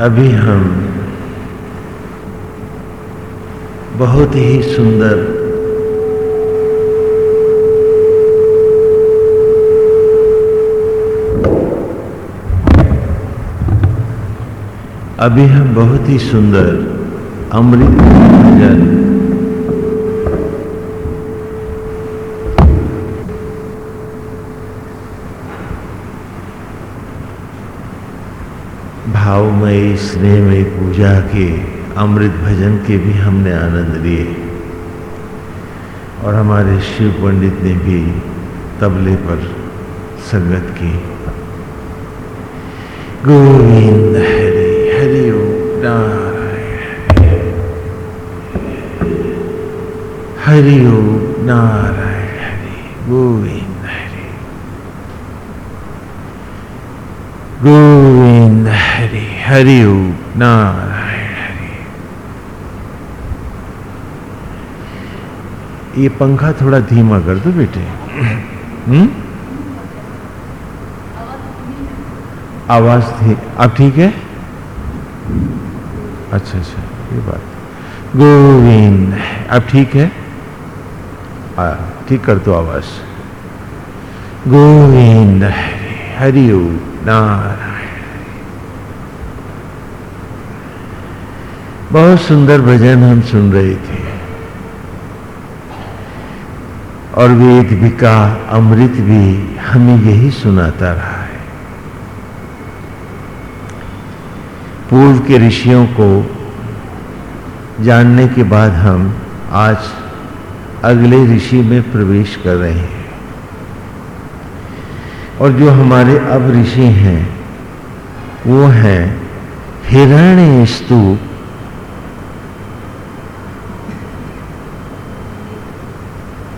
अभी हम बहुत ही सुंदर अभी हम बहुत ही सुंदर अमृत भजन भावमयी स्नेहमयी पूजा के, अमृत भजन के भी हमने आनंद लिए। और हमारे शिव पंडित ने भी तबले पर संगत की। गोविंद हरि हरि ओम नारायण। हरि ओम नारायण हरि, गोविंद हरि। गोविंद हरि नारायण हरि। ये पंखा थोड़ा धीमा कर दो बेटे। हम्म? आवाज़ थी, अब ठीक है? अच्छा अच्छा ये बात। गोविंद, अब ठीक है? ठीक कर दो आवाज़। गोविंद हरि हरि ओम, नारायण। बहुत सुंदर भजन हम सुन रहे थे। और वेद भी का अमृत भी हमें यही सुनाता रहा है। पूर्व के ऋषियों को जानने के बाद हम आज अगले ऋषि में प्रवेश कर रहे हैं। और जो हमारे अब ऋषि हैं, वो हैं हिरण्य स्तूप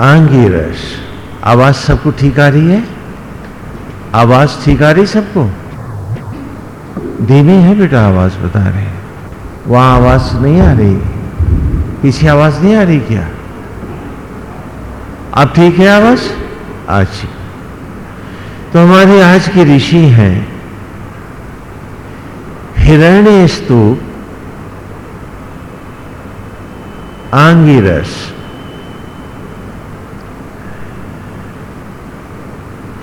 आंगिरस। आवाज़ सबको ठीक आ रही है? आवाज़ ठीक आ रही सबको? धीमी है बेटा, आवाज़ बता रहे वहाँ आवाज़ नहीं आ रही। पीछे आवाज़ नहीं आ रही क्या? अब ठीक है आवाज़? अच्छी। तो हमारे आज के ऋषि हैं। हिरण्य स्तूप आंगिरस।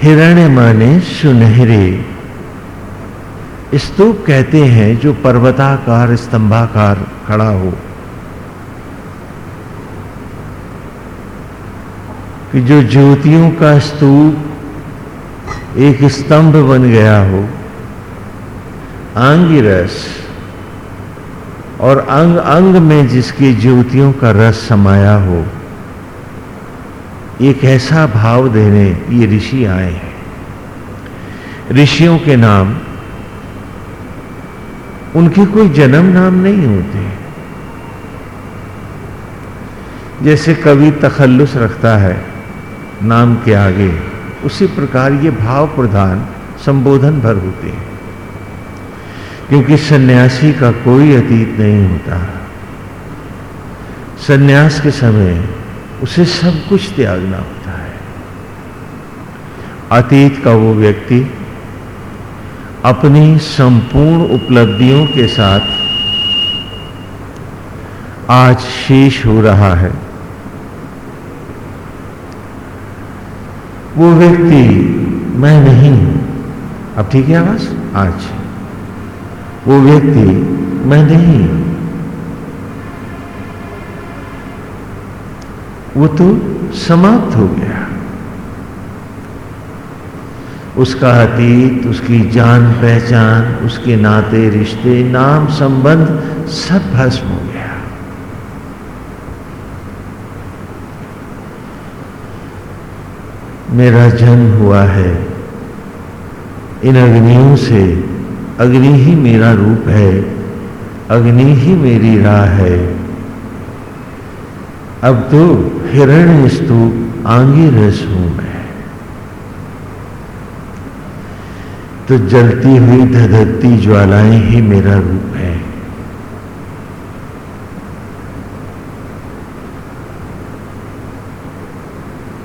हिरण्य माने सुनहरे। स्तूप कहते हैं जो पर्वताकार, स्तंभाकार खड़ा हो। कि जो ज्योतियों का स्तूप एक स्तंभ बन गया हो आंगिरस और अंग अंग में जिसकी ज्योतियों का रस समाया हो। एक ऐसा भाव देने ये ऋषि आए हैं। ऋषियों के नाम, उनके कोई जन्म नाम नहीं होते। जैसे कवि तखल्लुस रखता है, नाम के आगे, उसी प्रकार ये भाव प्रधान संबोधन भर होते हैं। क्योंकि सन्यासी का कोई अतीत नहीं होता। सन्यास के समय उसे सब कुछ त्यागना होता है। अतीत का वो व्यक्ति अपनी संपूर्ण उपलब्धियों के साथ आज शेष हो रहा है। वो व्यक्ति मैं नहीं हूँ। अब ठीक है आवाज़? आज। वो व्यक्ति मैं नहीं वो तो समाप्त हो गया। उसका अतीत, उसकी जान पहचान, उसके नाते, रिश्ते, नाम संबंध सब भस्म हो गया। मेरा जन्म हुआ है। इन अग्नियों से अग्नि ही मेरा रूप है, अग्नि ही मेरी राह है। अब तो हिरण्य स्तूप आंगी रस हूँ मैं। तो जलती हुई धधकती ज्वालाएँ ही मेरा रूप है।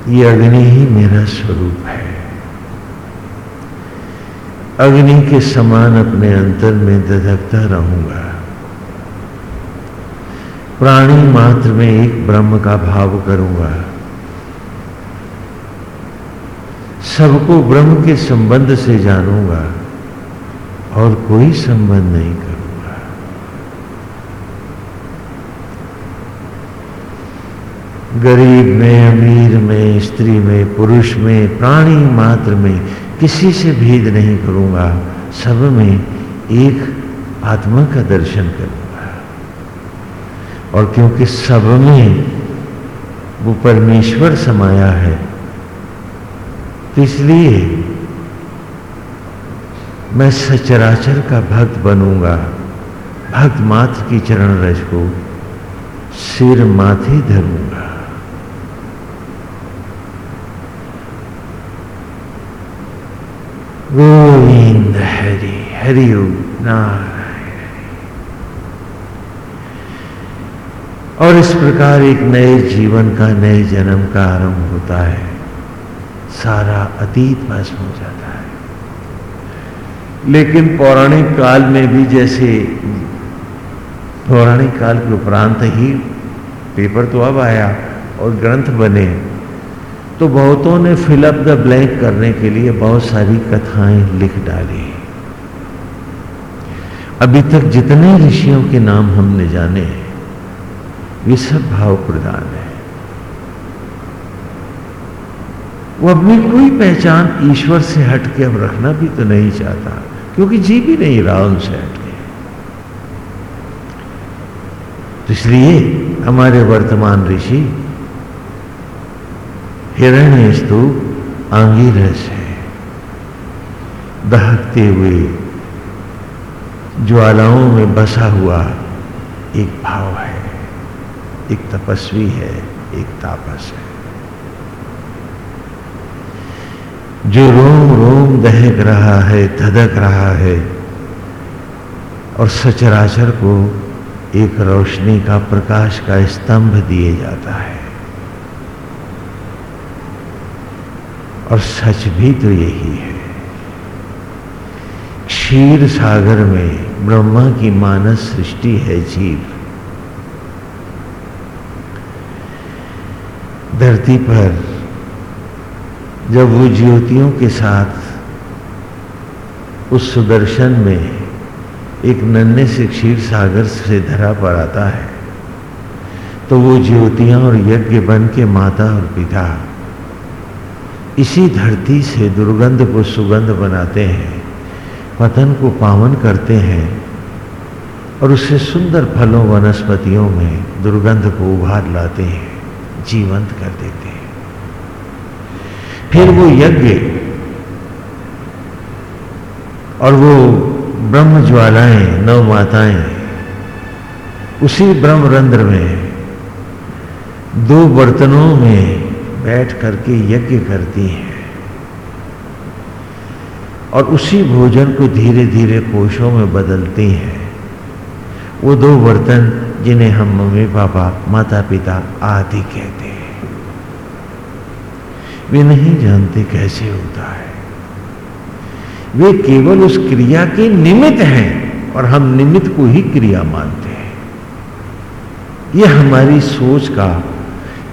ये अग्नि ही मेरा स्वरूप है। अग्नि के समान अपने अंतर में दधकता रहूँगा। प्राणी मात्र में एक ब्रह्म का भाव करूँगा। सबको ब्रह्म के संबंध से जानूँगा और कोई संबंध नहीं करूँगा। गरीब में, अमीर में, स्त्री में, पुरुष में, प्राणी मात्र में किसी से भेद नहीं करूँगा। सब में एक आत्मा का दर्शन करूँगा। और क्योंकि सब में वो परमेश्वर समाया है तो इसलिए मैं सचराचर का भक्त बनूँगा। भक्त मात्र की चरण रज को सिर माथे धरूँगा। गोविंद हरि हरि नारायण। और इस प्रकार एक नए जीवन का, नए जन्म का आरंभ होता है। सारा अतीत भस्म हो जाता है। लेकिन पौराणिक काल में भी जैसे पौराणिक काल के उपरांत ही पेपर तो अब आया और ग्रंथ बने तो बहुतों ने फिलअप द ब्लैंक करने के लिए बहुत सारी कथाएँ लिख डाली। अभी तक जितने ऋषियों के नाम हमने जाने हैं सब भाव प्रदान है। वो अपनी कोई पहचान ईश्वर से हट के अब रखना भी तो नहीं चाहता, क्योंकि जी भी नहीं रहा उनसे हट के तो इसलिए हमारे वर्तमान ऋषि हिरण्य स्तूप आंगीरस है। दहकते हुए ज्वालाओं में बसा हुआ एक भाव है। एक तपस्वी है, एक तापस है। जो रोम रोम दहक रहा है, धधक रहा है और सचराचर को एक रोशनी का प्रकाश का स्तंभ दिए जाता है। और सच भी तो यही है। क्षीर सागर में ब्रह्मा की मानस सृष्टि है जीव। धरती पर जब वो ज्योतियों के साथ उस सुदर्शन में एक नन्हे से क्षीर सागर से धरा पर आता है तो वो ज्योतियाँ और यज्ञ बन के माता और पिता इसी धरती से दुर्गंध को सुगंध बनाते हैं, पतन को पावन करते हैं और उससे सुंदर फलों वनस्पतियों में दुर्गंध को उभार लाते हैं। जीवंत कर देते हैं। फिर वो यज्ञ और वो ब्रह्म ज्वालाएँ, नव माताएँ, उसी ब्रह्म रंध्र में दो बर्तनों में बैठ करके यज्ञ करती हैं। और उसी भोजन को धीरे धीरे कोशों में बदलती हैं। वो दो बर्तन जिन्हें हम मम्मी, पापा माता पिता आदि कहते हैं। वे नहीं जानते कैसे होता है। वे केवल उस क्रिया के निमित्त हैं और हम निमित्त को ही क्रिया मानते हैं। यह हमारी सोच का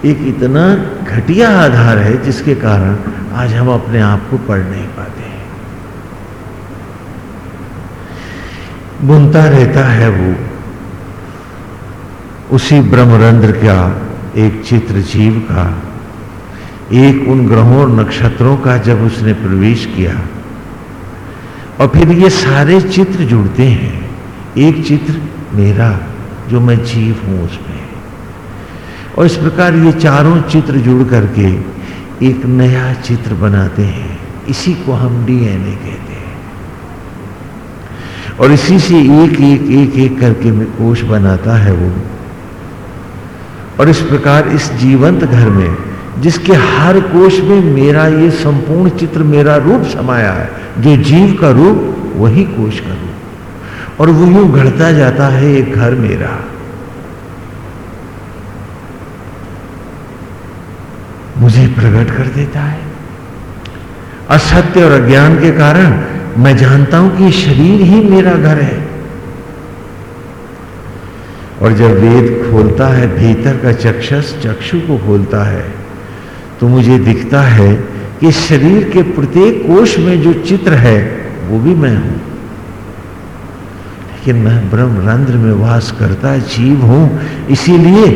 एक इतना घटिया आधार है जिसके कारण आज हम अपने आप को पढ़ नहीं पाते बुनता रहता है वो उसी ब्रह्मरंध्र का एक चित्र जीव का, एक उन ग्रहों नक्षत्रों का जब उसने प्रवेश किया। और फिर ये सारे चित्र जुड़ते हैं। एक चित्र मेरा, जो मैं जीव हूँ उसमें। और इस प्रकार ये चारों चित्र जुड़ करके एक नया चित्र बनाते हैं। इसी को हम डीएनए कहते हैं। और इसी से एक एक एक एक करके कोष बनाता है वो। और इस प्रकार इस जीवंत घर में, जिसके हर कोष में मेरा ये संपूर्ण चित्र, मेरा रूप समाया है, जो जीव का रूप, वही कोष का रूप। और वो यूँ घड़ता जाता है एक घर मेरा। मुझे प्रकट कर देता है। असत्य और अज्ञान के कारण मैं जानता हूँ कि शरीर ही मेरा घर है। और जब वेद खोलता है, भीतर का चक्षस चक्षु को खोलता है तो मुझे दिखता है कि शरीर के प्रत्येक कोष में जो चित्र है, वो भी मैं हूँ। लेकिन मैं ब्रह्म रंध्र में वास करता जीव हूँ, इसीलिए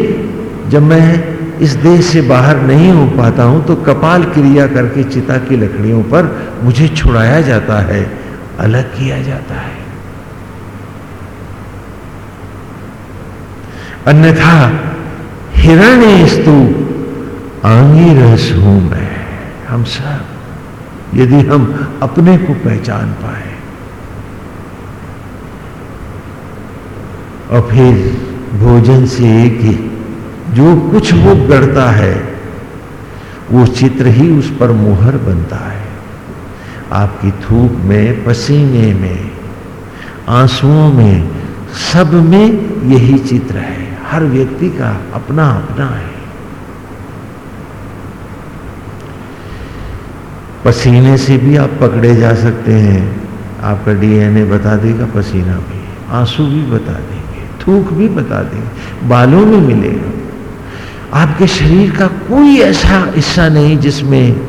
जब मैं इस देह से बाहर नहीं हो पाता हूँ तो कपाल क्रिया करके चिता की लकड़ियों पर मुझे छुड़ाया जाता है, अलग किया जाता है। अन्यथा हिरण्य स्तू आंगी रस हूँ मैं हम सब, यदि हम अपने को पहचान पाए। और फिर भोजन से एक ही, जो कुछ वो गढ़ता है, वो चित्र ही उस पर मोहर बनता है। आपकी थूक में, पसीने में, आंसुओं में, सब में यही चित्र है। हर व्यक्ति का अपना अपना है। पसीने से भी आप पकड़े जा सकते हैं। आपका डीएनए बता देगा, पसीना भी। आँसू भी बता देंगे, थूक भी बता देंगे, बालों में मिलेगा। आपके शरीर का कोई ऐसा हिस्सा नहीं जिसमें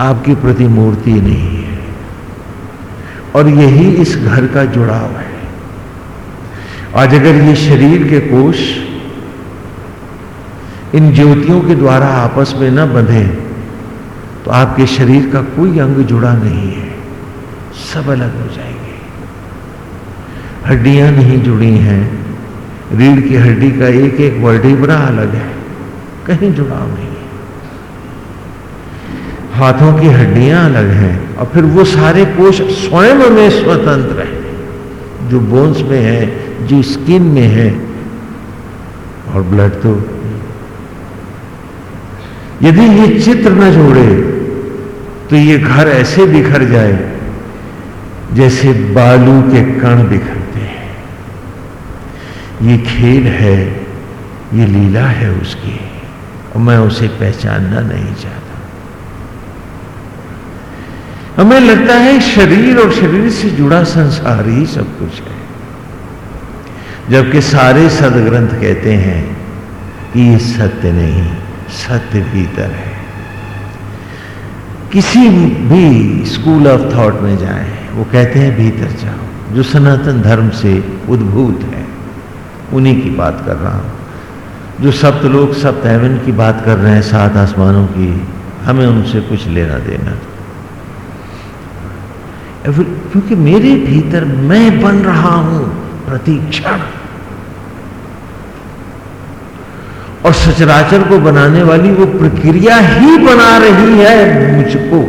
आपकी प्रतिमूर्ति नहीं है। और यही इस घर का जुड़ाव है। आज अगर ये शरीर के कोष इन ज्योतियों के द्वारा आपस में न बंधे तो आपके शरीर का कोई अंग जुड़ा नहीं है। सब अलग हो जाएँगे। हड्डियाँ नहीं जुड़ी हैं। रीढ़ की हड्डी का एक एक वर्टिब्रा अलग है। कहीं जुड़ाव नहीं है। हाथों की हड्डियाँ अलग हैं और फिर वो सारे कोष स्वयं में स्वतंत्र हैं। जो बोन्स में है जो स्किन में है, और ब्लड तो यदि ये चित्र न जोड़े तो ये घर ऐसे बिखर जाए, जैसे बालू के कण बिखरते हैं। ये खेल है, ये लीला है उसकी, और मैं उसे पहचानना नहीं चाहता। हमें लगता है शरीर और शरीर से जुड़ा संसार ही सब कुछ है। जबकि सारे सदग्रंथ कहते हैं कि ये सत्य नहीं, सत्य भीतर है। किसी भी स्कूल ऑफ़ थॉट में जाएँ, वो कहते हैं भीतर जाओ। जो सनातन धर्म से उद्भूत है, उन्हीं की बात कर रहा हूँ। जो सप्त लोग सप्त हेवन की बात कर रहे हैं, सात आसमानों की, हमें उनसे कुछ लेना देना। क्योंकि मेरे भीतर मैं बन रहा हूँ, प्रतीक्षण। और सचराचर को बनाने वाली वो प्रक्रिया ही बना रही है मुझको।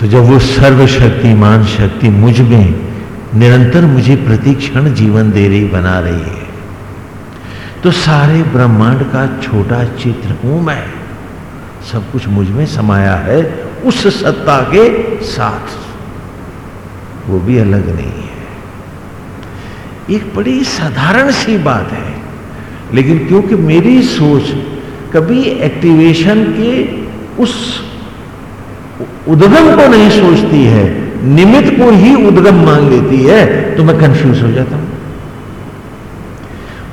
तो जब वो सर्वशक्तिमान शक्ति मुझमें निरंतर मुझे प्रतिक्षण जीवन दे रही, बना रही है तो सारे ब्रह्मांड का छोटा चित्र हूँ मैं। सब कुछ मुझमें समाया है उस सत्ता के साथ। वो भी अलग नहीं है। एक बड़ी साधारण सी बात है। लेकिन क्योंकि मेरी सोच कभी एक्टिवेशन के उस उद्गम को नहीं सोचती है, निमित्त को ही उद्गम मान लेती है तो मैं कंफ्यूज हो जाता हूँ।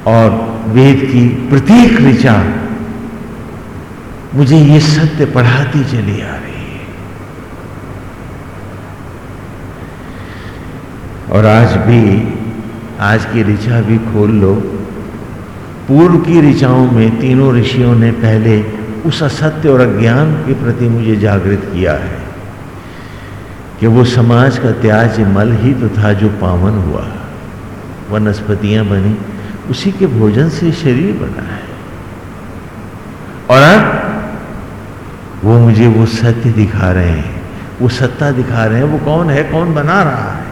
और वेद की प्रत्येक ऋचा, मुझे ये सत्य पढ़ाती चली आ रही है। और आज भी आज की ऋचा भी खोल लो। पूर्व की ऋचाओं में तीनों ऋषियों ने पहले उस असत्य और अज्ञान के प्रति मुझे जागृत किया है कि वो समाज का त्याज मल ही तो था जो पावन हुआ। वनस्पतियाँ बनी, उसी के भोजन से शरीर बना है। और अब वो मुझे वो सत्य दिखा रहे हैं। वो सत्ता दिखा रहे हैं, वो कौन है, कौन बना रहा है?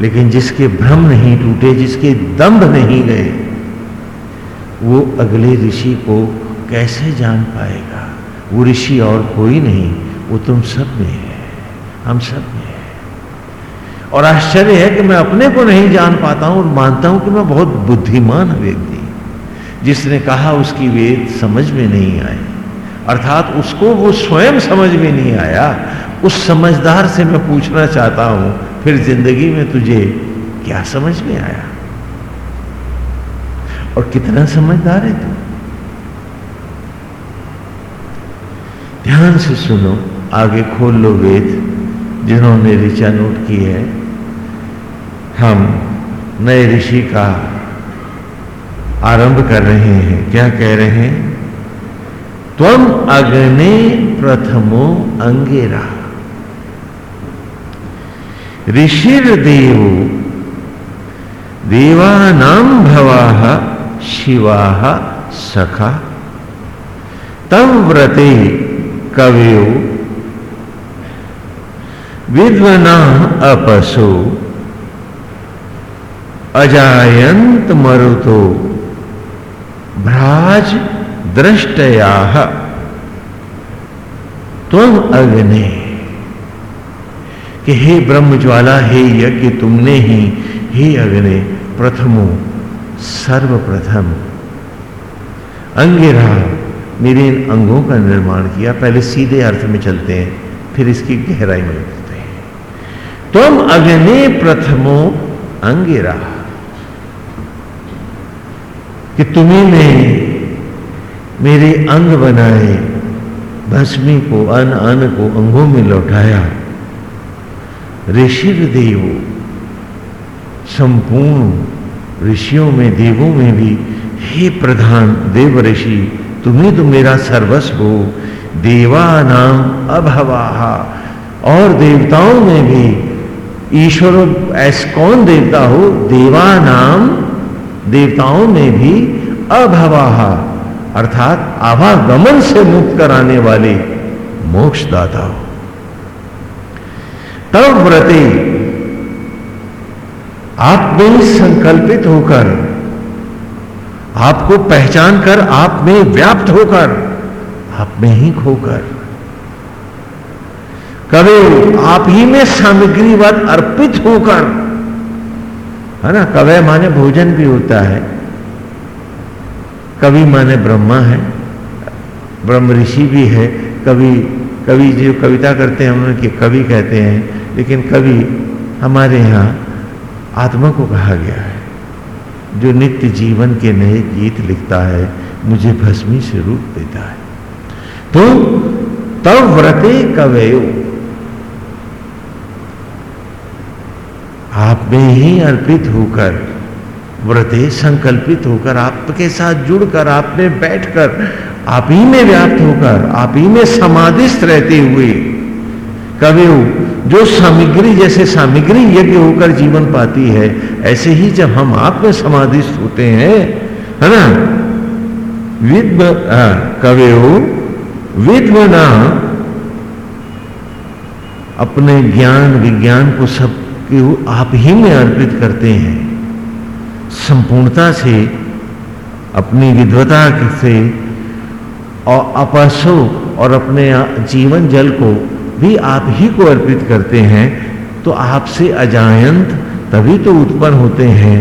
लेकिन जिसके भ्रम नहीं टूटे, जिसके दंभ नहीं गए, वो अगले ऋषि को कैसे जान पाएगा? वो ऋषि और कोई नहीं, वो तुम सब में है, हम सब में है। और आश्चर्य है कि मैं अपने को नहीं जान पाता हूँ और मानता हूँ कि मैं बहुत बुद्धिमान व्यक्ति। जिसने कहा उसकी वेद समझ में नहीं आए, अर्थात उसको वो स्वयं समझ में नहीं आया, उस समझदार से मैं पूछना चाहता हूँ फिर ज़िंदगी में तुझे क्या समझ में आया? और कितना समझदार है तू? ध्यान से सुनो, आगे खोल लो वेद, जिन्होंने ऋचा नोट की है। हम नए ऋषि का आरंभ कर रहे हैं। क्या कह रहे हैं? त्वम अग्नि प्रथमो अंगेरा। ऋषिर देव। भवा, शिवा सखा। तम व्रते कवयो। विद्वना अपसो। अजायंत मरुतो। भ्राज दृष्टया अग्नि। कि हे ब्रह्म ज्वाला हे यज्ञ तुमने ही, हे अग्नि, प्रथमो, सर्वप्रथम। अंगिरा, मेरे इन अंगों का निर्माण किया, पहले सीधे अर्थ में चलते हैं, फिर इसकी गहराई में उतरते हैं। तुम अग्नि प्रथमो, अंगिरा। कि तुम्हें ने मेरे अंग बनाए, भस्मी को अन अन को अंगों में लौटाया ऋषि देव संपूर्ण ऋषियों में, देवों में भी, हे प्रधान देव ऋषि, तुम्हें तो मेरा सर्वस्व हो। देवा नाम अभवाहा और देवताओं में भी, ईश्वर ऐस कौन देवता हो? देवा नाम देवताओं में भी अभवाहा अर्थात आवागमन से मुक्त कराने वाले मोक्षदाता हो। तब व्रते। आप में संकल्पित होकर, आपको पहचान कर आप में व्याप्त होकर, आप में ही खोकर। कवे आप ही में सामग्री सामग्रीवत अर्पित होकर, है ना? कवे माने भोजन भी होता है। कवि माने ब्रह्मा है। ब्रह्म ऋषि भी है। कवि कवि जो कविता करते हैं उन्होंने कवि कहते हैं लेकिन कवि हमारे यहाँ आत्मा को कहा गया है। जो नित्य जीवन के नए गीत लिखता है, मुझे भस्मी से रूप देता है। तो तब व्रते कवयो। आप में ही अर्पित होकर, व्रते संकल्पित होकर, आपके साथ जुड़कर, आप में बैठकर, आप ही में व्याप्त होकर, आप ही में समाधिस्थ रहते हुए कवयो जो सामग्री जैसे सामग्री यज्ञ होकर जीवन पाती है, ऐसे ही जब हम आप में समाधिस्थ होते हैं, है ना? विद्व कवयो विद्वना अपने ज्ञान, विज्ञान को सब आप ही में अर्पित करते हैं। संपूर्णता से, अपनी विद्वता से, और अपसो और अपने जीवन जल को भी आप ही को अर्पित करते हैं तो आपसे अजायंत तभी तो उत्पन्न होते हैं।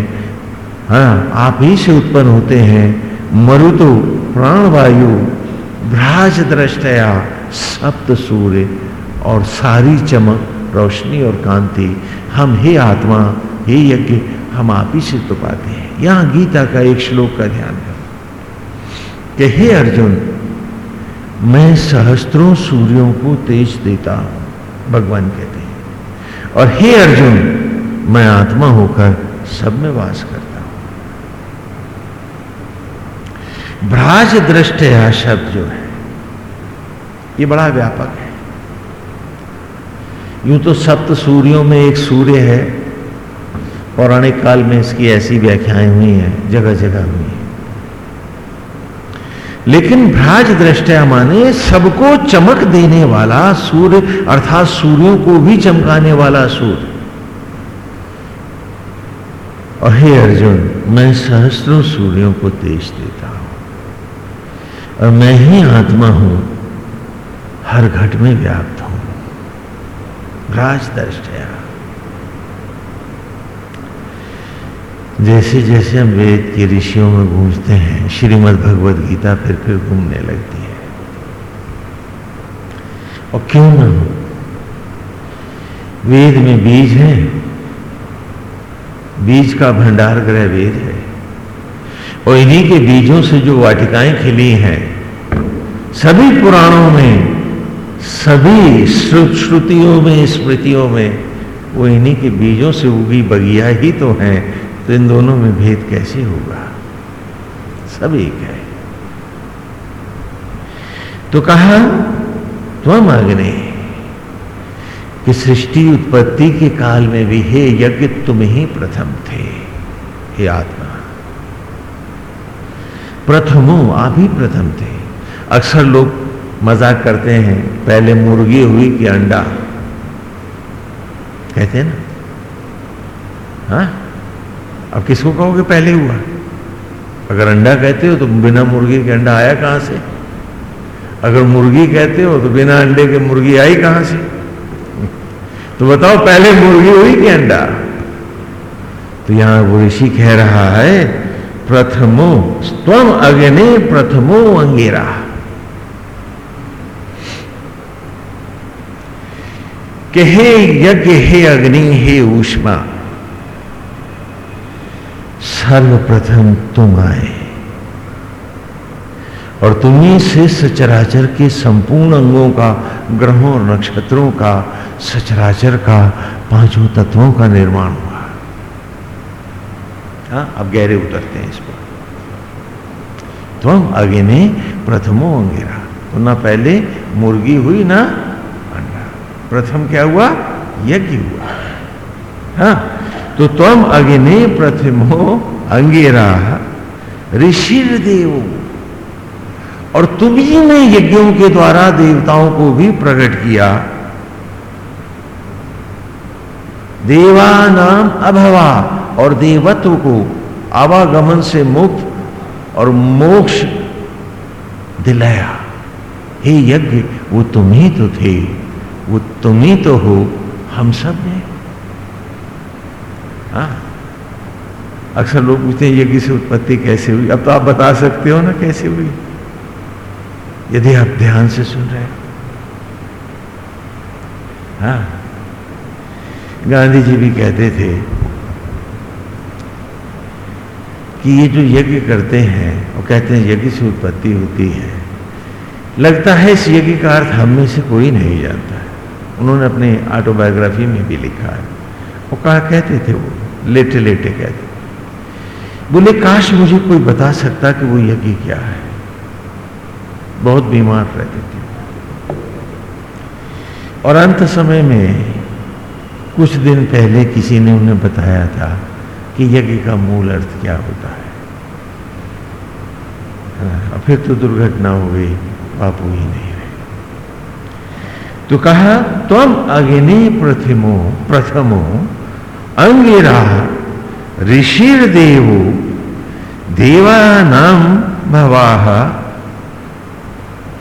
हाँ आप ही से उत्पन्न होते हैं। मरुतो, प्राणवायु भ्राज दृष्टया सप्त सूर्य और सारी चमक, रोशनी और कांति। हम हे आत्मा, हे यज्ञ, हम आप ही से तो पाते हैं। यहाँ गीता का एक श्लोक का ध्यान करो। कि हे अर्जुन मैं सहस्त्रों सूर्यों को तेज देता हूँ, भगवान कहते हैं। और हे अर्जुन, मैं आत्मा होकर सब में वास करता हूँ। भ्राज दृष्टया शब्द जो है, ये बड़ा व्यापक है। यूँ तो सप्त सूर्यों में एक सूर्य है, पौराणिक काल में इसकी ऐसी व्याख्याएँ हुई हैं जगह जगह हुई हैं। लेकिन भ्राज दृष्टया माने सबको चमक देने वाला सूर्य, अर्थात सूर्यों को भी चमकाने वाला सूर्य। और हे अर्जुन, मैं सहस्त्रों सूर्यों को तेज देता हूँ, और मैं ही आत्मा हूँ, हर घट में व्याप्त हूँ। भ्राज दृष्टया जैसे जैसे हम वेद के ऋषियों में गूंजते हैं, श्रीमद् भगवद गीता फिर फिर घूमने लगती है। और क्यों ना वेद में बीज है। बीज का भंडार ग्रह वेद है। और इन्हीं के बीजों से जो वाटिकाएँ खिली हैं, सभी पुराणों में, सभी श्रुतियों में, स्मृतियों में, वो इन्हीं के बीजों से उगी बगिया ही तो है। तो इन दोनों में भेद कैसे होगा? सब एक है। तो कहा त्वम अग्नि कि सृष्टि उत्पत्ति के काल में भी हे यज्ञ तुम ही प्रथम थे, हे आत्मा। प्रथमो आप ही प्रथम थे। अक्सर लोग मज़ाक करते हैं, पहले मुर्गी हुई कि अंडा? कहते हैं ना। हाँ? अब किसको कहोगे पहले हुआ? अगर अंडा कहते हो तो बिना मुर्गी के अंडा आया कहाँ से? अगर मुर्गी कहते हो तो बिना अंडे के मुर्गी आई कहाँ से? तो बताओ पहले मुर्गी हुई कि अंडा? तो यहाँ वो ऋषि कह रहा है, प्रथमो स्वम अग्नि प्रथमो अंगेरा। कि हे यज्ञ हे अग्नि हे ऊष्मा सर्वप्रथम तुम आए। और तुम्ही से सचराचर के संपूर्ण अंगों का, ग्रहों और नक्षत्रों का, सचराचर का, पाँचों तत्वों का निर्माण हुआ। हाँ अब गहरे उतरते हैं इस पर। तुम आगे ने प्रथमो अंगेरा। तो ना पहले मुर्गी हुई, ना अंडा। प्रथम क्या हुआ? यज्ञ हुआ। हाँ तो तुम अग्नि प्रथमो अंगेरा ऋषि देव और तुम ही ने यज्ञों के द्वारा देवताओं को भी प्रकट किया। देवानाम अभवा, और देवत्व को आवागमन से मुक्त और मोक्ष दिलाया। हे यज्ञ, वो तुम ही तो थे, वो तुम ही तो हो, हम सबने हाँ। अक्सर लोग पूछते हैं यज्ञ से उत्पत्ति कैसे हुई? अब तो आप बता सकते हो ना कैसे हुई। यदि आप ध्यान से सुन रहे हो। हाँ। गांधी जी भी कहते थे कि ये जो यज्ञ करते हैं, वो कहते हैं, यज्ञ से उत्पत्ति होती है। लगता है इस यज्ञ का अर्थ हम में से कोई नहीं जानता है। उन्होंने अपने ऑटोबायोग्राफी में भी लिखा है। वो कहा, कहते थे वो लेटे लेटे कहते बोले काश मुझे कोई बता सकता कि वो यज्ञ क्या है? बहुत बीमार रहते थे। और अंत समय में कुछ दिन पहले किसी ने उन्हें बताया था कि यज्ञ का मूल अर्थ क्या होता है। हाँ, और फिर तो दुर्घटना हो गई बापू ही नहीं रहे। तो कहा तुम अग्नि प्रथमो प्रथमो अंगिरा ऋषिर देवो देवानाम भवाह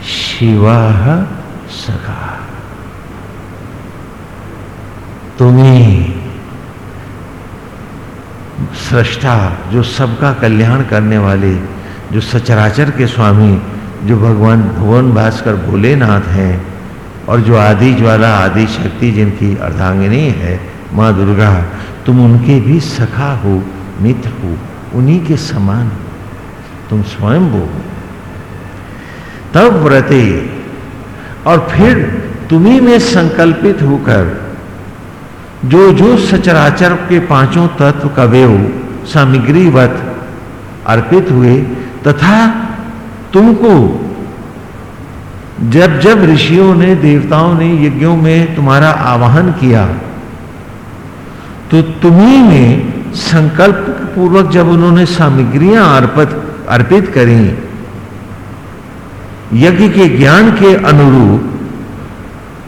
शिवा सखा। तुम्हें सृष्टा, जो सबका कल्याण करने वाले, जो सचराचर के स्वामी, जो भगवान भुवन भास्कर भोलेनाथ हैं, और जो आदि ज्वाला आदि शक्ति जिनकी अर्धांगिनी है, माँ दुर्गा, तुम उनके भी सखा हो, मित्र हो। उन्हीं के समान तुम स्वयं हो। तब व्रते और फिर तुम्ही में संकल्पित होकर जो जो सचराचर के पाँचों तत्व कवेव सामग्रीवत अर्पित हुए, तथा तुमको जब जब ऋषियों ने, देवताओं ने यज्ञों में तुम्हारा आवाहन किया तो तुम्ही में संकल्प पूर्वक जब उन्होंने सामग्रियाँ अर्पित अर्पित करी, यज्ञ के ज्ञान के अनुरूप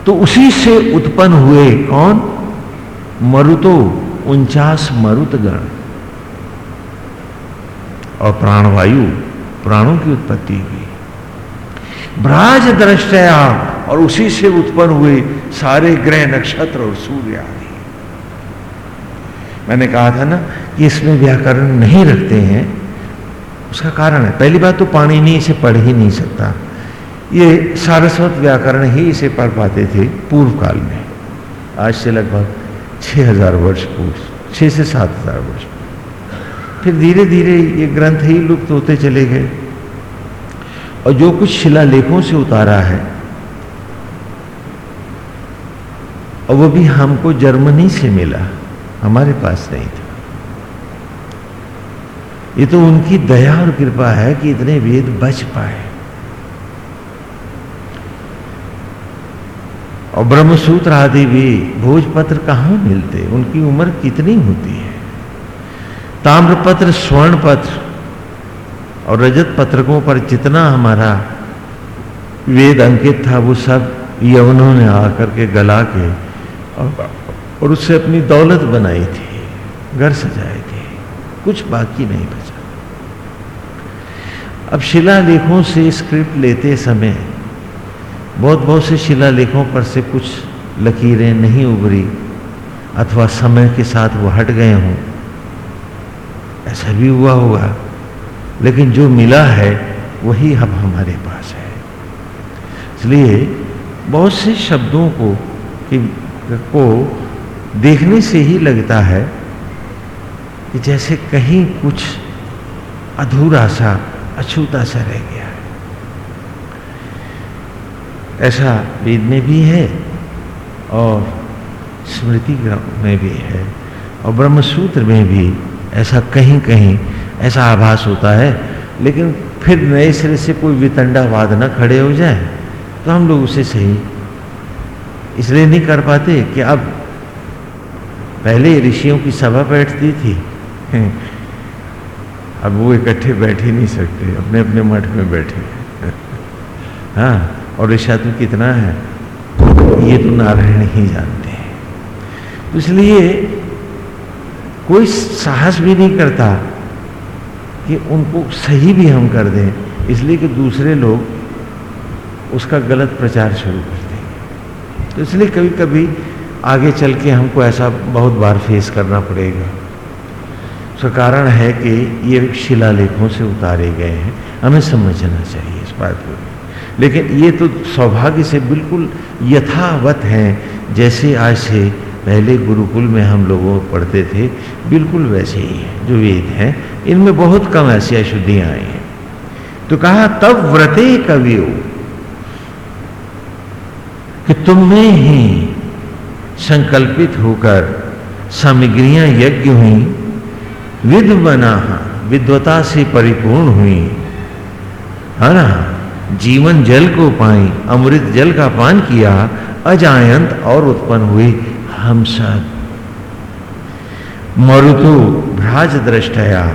तो उसी से उत्पन्न हुए कौन? मरुतो, उनचास मरुतगण। और प्राणवायु, प्राणों की उत्पत्ति हुई। ब्राज दृष्टया और उसी से उत्पन्न हुए सारे ग्रह नक्षत्र और सूर्य। आदि मैंने कहा था ना कि इसमें व्याकरण नहीं रखते हैं। उसका कारण है। पहली बात तो पाणी नहीं, इसे पढ़ ही नहीं सकता। ये सारस्वत व्याकरण ही इसे पढ़ पाते थे पूर्व काल में। आज से लगभग छह हज़ार वर्ष पूर्व, छह से सात हज़ार वर्ष फिर धीरे धीरे ये ग्रंथ ही लुप्त होते चले गए। और जो कुछ शिलालेखों से उतारा है, और वो भी हमको जर्मनी से मिला। हमारे पास नहीं था। ये तो उनकी दया और कृपा है कि इतने वेद बच पाए। और ब्रह्मसूत्र आदि भी भोजपत्र कहाँ मिलते? उनकी उम्र कितनी होती है? ताम्रपत्र स्वर्ण पत्र और रजत पत्रकों पर जितना हमारा वेद अंकित था वो सब यवनों ने आकर के गला के और, और उससे अपनी दौलत बनाई थी, घर सजाए थे, कुछ बाकी नहीं बचा। अब शिलालेखों से स्क्रिप्ट लेते समय बहुत बहुत से शिलालेखों पर से कुछ लकीरें नहीं उभरी, अथवा समय के साथ वो हट गए हों। ऐसा भी हुआ होगा, लेकिन जो मिला है, वही अब हमारे पास है। इसलिए, बहुत से शब्दों को कि, को देखने से ही लगता है कि जैसे कहीं कुछ अधूरा सा, अछूता सा रह गया है। ऐसा वेद में भी है और स्मृति में भी है और ब्रह्मसूत्र में भी ऐसा कहीं कहीं ऐसा आभास होता है, लेकिन फिर नए सिरे से कोई वितंडावाद न खड़े हो जाए तो हम लोग उसे सही इसलिए नहीं कर पाते कि अब पहले ऋषियों की सभा बैठती थी। अब वो इकट्ठे बैठ ही नहीं सकते अपने अपने मठ में बैठे। हाँ और ऋषात्व कितना है? ये तो नारायण ही जानते हैं। तो इसलिए कोई साहस भी नहीं करता कि उनको सही भी हम कर दें इसलिए कि दूसरे लोग उसका गलत प्रचार शुरू कर देंगे। तो इसलिए कभी कभी आगे चल के हमको ऐसा बहुत बार फेस करना पड़ेगा। उसका कारण है कि ये शिलालेखों से उतारे गए हैं। हमें समझना चाहिए इस बात को। लेकिन ये तो सौभाग्य से बिल्कुल यथावत हैं। जैसे आज से पहले गुरुकुल में हम लोगों पढ़ते थे, बिल्कुल वैसे ही है, जो वेद हैं। इनमें बहुत कम ऐसी अशुद्धियाँ आई हैं। तो कहा, तब व्रते कवियो, कि तुम में ही संकल्पित होकर सामग्रियाँ यज्ञ हुई विद बना विद्वता से परिपूर्ण हुई। है ना जीवन जल को पाई, अमृत जल का पान किया, अजायंत और उत्पन्न हुई हम सब। मरुतु भ्राज दृष्टया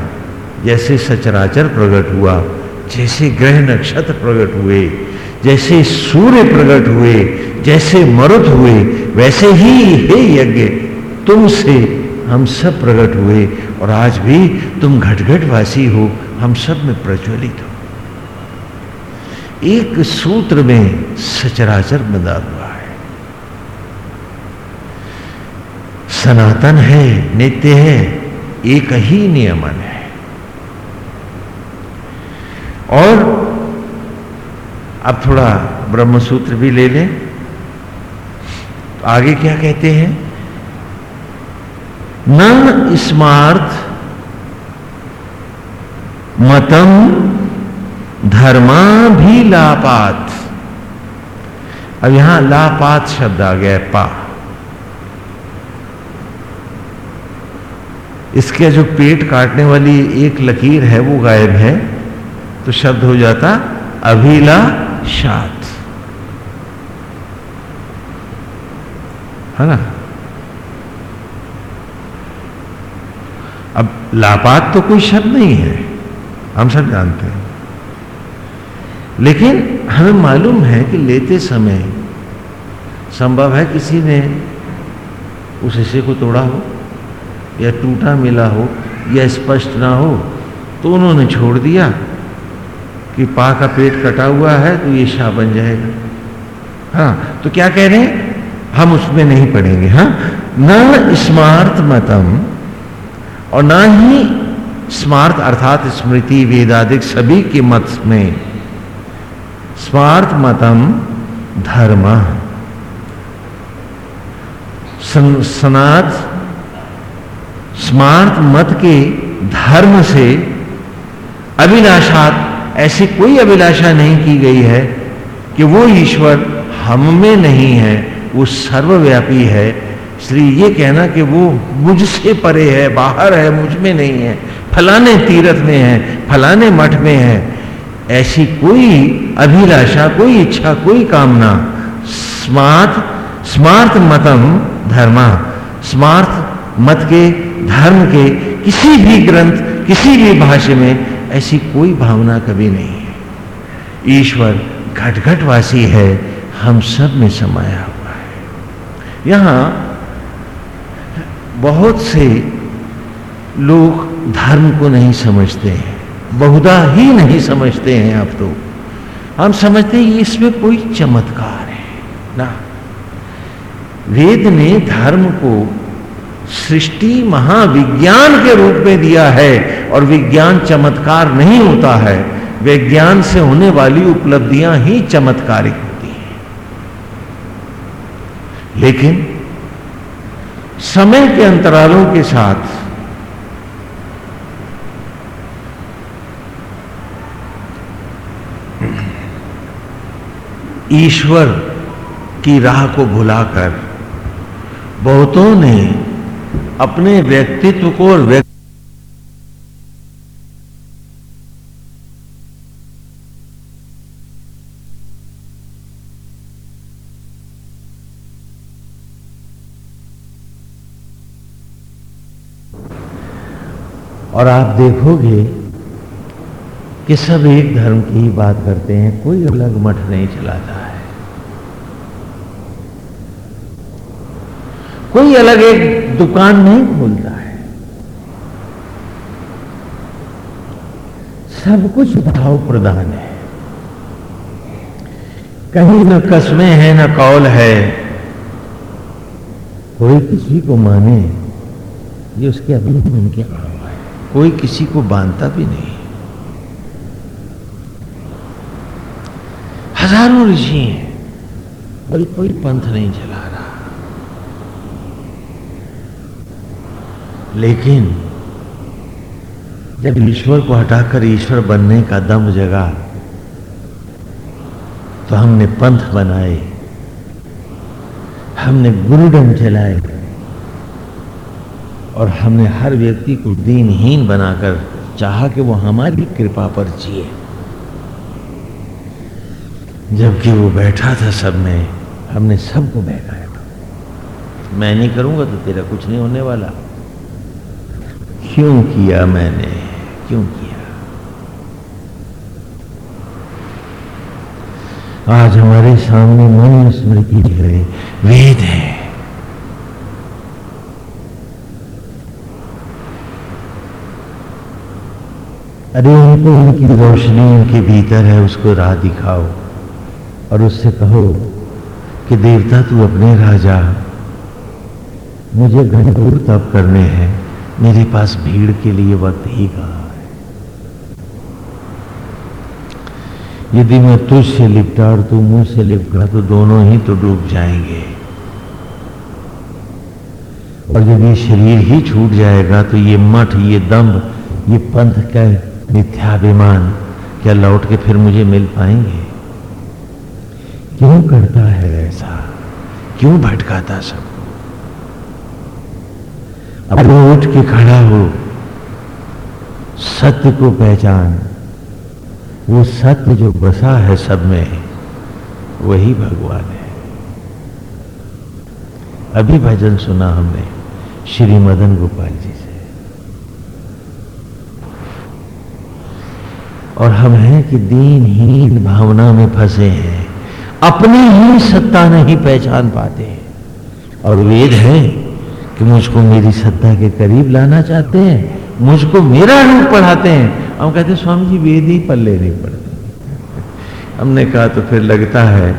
जैसे सचराचर प्रकट हुआ, जैसे ग्रह नक्षत्र प्रकट हुए, जैसे सूर्य प्रकट हुए, जैसे मरुत हुए वैसे ही हे यज्ञ, तुमसे हम सब प्रकट हुए और आज भी तुम घटघट वासी हो, हम सब में प्रज्वलित हो। एक सूत्र में सचराचर बंधा हुआ है। सनातन है, नित्य है, एक ही नियमन है। और अब थोड़ा ब्रह्मसूत्र भी ले लें। आगे क्या कहते हैं? न स्मार्थ मतम धर्मा भी लापात अब यहाँ लापात शब्द आ गया पा। इसके जो पेट काटने वाली एक लकीर है, वो गायब है तो शब्द हो जाता अभिलाषात। है ना? अब लापात तो कोई शब्द नहीं है, हम सब जानते हैं। लेकिन हमें मालूम है कि लेते समय संभव है किसी ने उस हिस्से को तोड़ा हो, या टूटा मिला हो, या स्पष्ट ना हो तो उन्होंने छोड़ दिया कि पा का पेट कटा हुआ है तो ये शाह बन जाएगा। हाँ तो क्या कह रहे हैं? हम उसमें नहीं पढ़ेंगे हाँ? न स्मार्थ मतम और ना ही स्मार्थ अर्थात स्मृति, वेदादिक सभी के मत में। स्वार्थ मतम धर्म सनात, स्मार्त मत के धर्म से अभिलाषात, ऐसी कोई अभिलाषा नहीं की गई है कि वो ईश्वर हम में नहीं है। वो सर्वव्यापी है। इसलिए ये कहना कि वो मुझसे परे है, बाहर है, मुझमें नहीं है। फलाने तीर्थ में है, फलाने मठ में है। ऐसी कोई अभिलाषा, कोई इच्छा, कोई कामना, स्मार्थ स्मार्थ मतम धर्मा, स्मार्थ मत के, धर्म के, किसी भी ग्रंथ, किसी भी भाष्य में ऐसी कोई भावना कभी नहीं है। ईश्वर घट घटवासी है, हम सब में समाया हुआ यहाँ बहुत से लोग धर्म को नहीं समझते हैं, बहुधा ही नहीं समझते हैं अब तो। हम समझते हैं इसमें कोई चमत्कार है, ना। वेद ने धर्म को सृष्टि महाविज्ञान के रूप में दिया है और विज्ञान चमत्कार नहीं होता है। विज्ञान से होने वाली उपलब्धियाँ ही चमत्कारिक लेकिन समय के अंतरालों के साथ ईश्वर की राह को भुलाकर बहुतों ने अपने व्यक्तित्व को और व्यक्ति और आप देखोगे कि सब एक धर्म की ही बात करते हैं, कोई अलग मठ नहीं चलाता है। कोई अलग एक दुकान नहीं खोलता है। सब कुछ भाव प्रदान है। कहीं न कस्में हैं, न कौल है। कोई किसी को माने, ये उसके अभिमान के कोई किसी को बांधता भी नहीं। हज़ारों ऋषि हैं बल कोई पंथ नहीं चला रहा। लेकिन जब ईश्वर को हटाकर ईश्वर बनने का दम जगा तो हमने पंथ बनाए, हमने गुरुडम चलाए। और हमने हर व्यक्ति को दीनहीन बनाकर चाहा कि वो हमारी कृपा पर जिए। जबकि वो बैठा था सब में, हमने सबको बहकाया था। मैं नहीं करूँगा तो तेरा कुछ नहीं होने वाला। क्यों किया मैंने? क्यों किया? आज हमारे सामने मन स्मृति वेद है। अरे उनको उनकी रोशनी उनके भीतर है, उसको राह दिखाओ। और उससे कहो कि देवता तू अपने राजा, मुझे घनघोर तप करने हैं, मेरे पास भीड़ के लिए वक्त ही कहा है? यदि मैं तुझ से लिपटा और तू मुँह से लिपटा तो दोनों ही तो डूब जाएँगे। और यदि शरीर ही छूट जाएगा तो ये मठ, ये दम्भ, ये पंथ का मिथ्याभिमान क्या लौट के फिर मुझे मिल पाएँगे। क्यों करता है ऐसा? क्यों भटकाता सबको? अब उठ के खड़ा हो, सत्य को पहचान। वो सत्य जो बसा है सब में, वही भगवान है। अभी भजन सुना हमने श्री मदन गोपाल जी से। और हम हैं कि दीनहीन भावना में फंसे हैं। अपनी ही सत्ता नहीं पहचान पाते हैं। और वेद है कि मुझको मेरी सत्ता के करीब लाना चाहते हैं। मुझको मेरा रूप पढ़ाते हैं। हम कहते हैं, स्वामी जी, वेद ही पल्ले नहीं पढ़ते हमने कहा तो फिर लगता है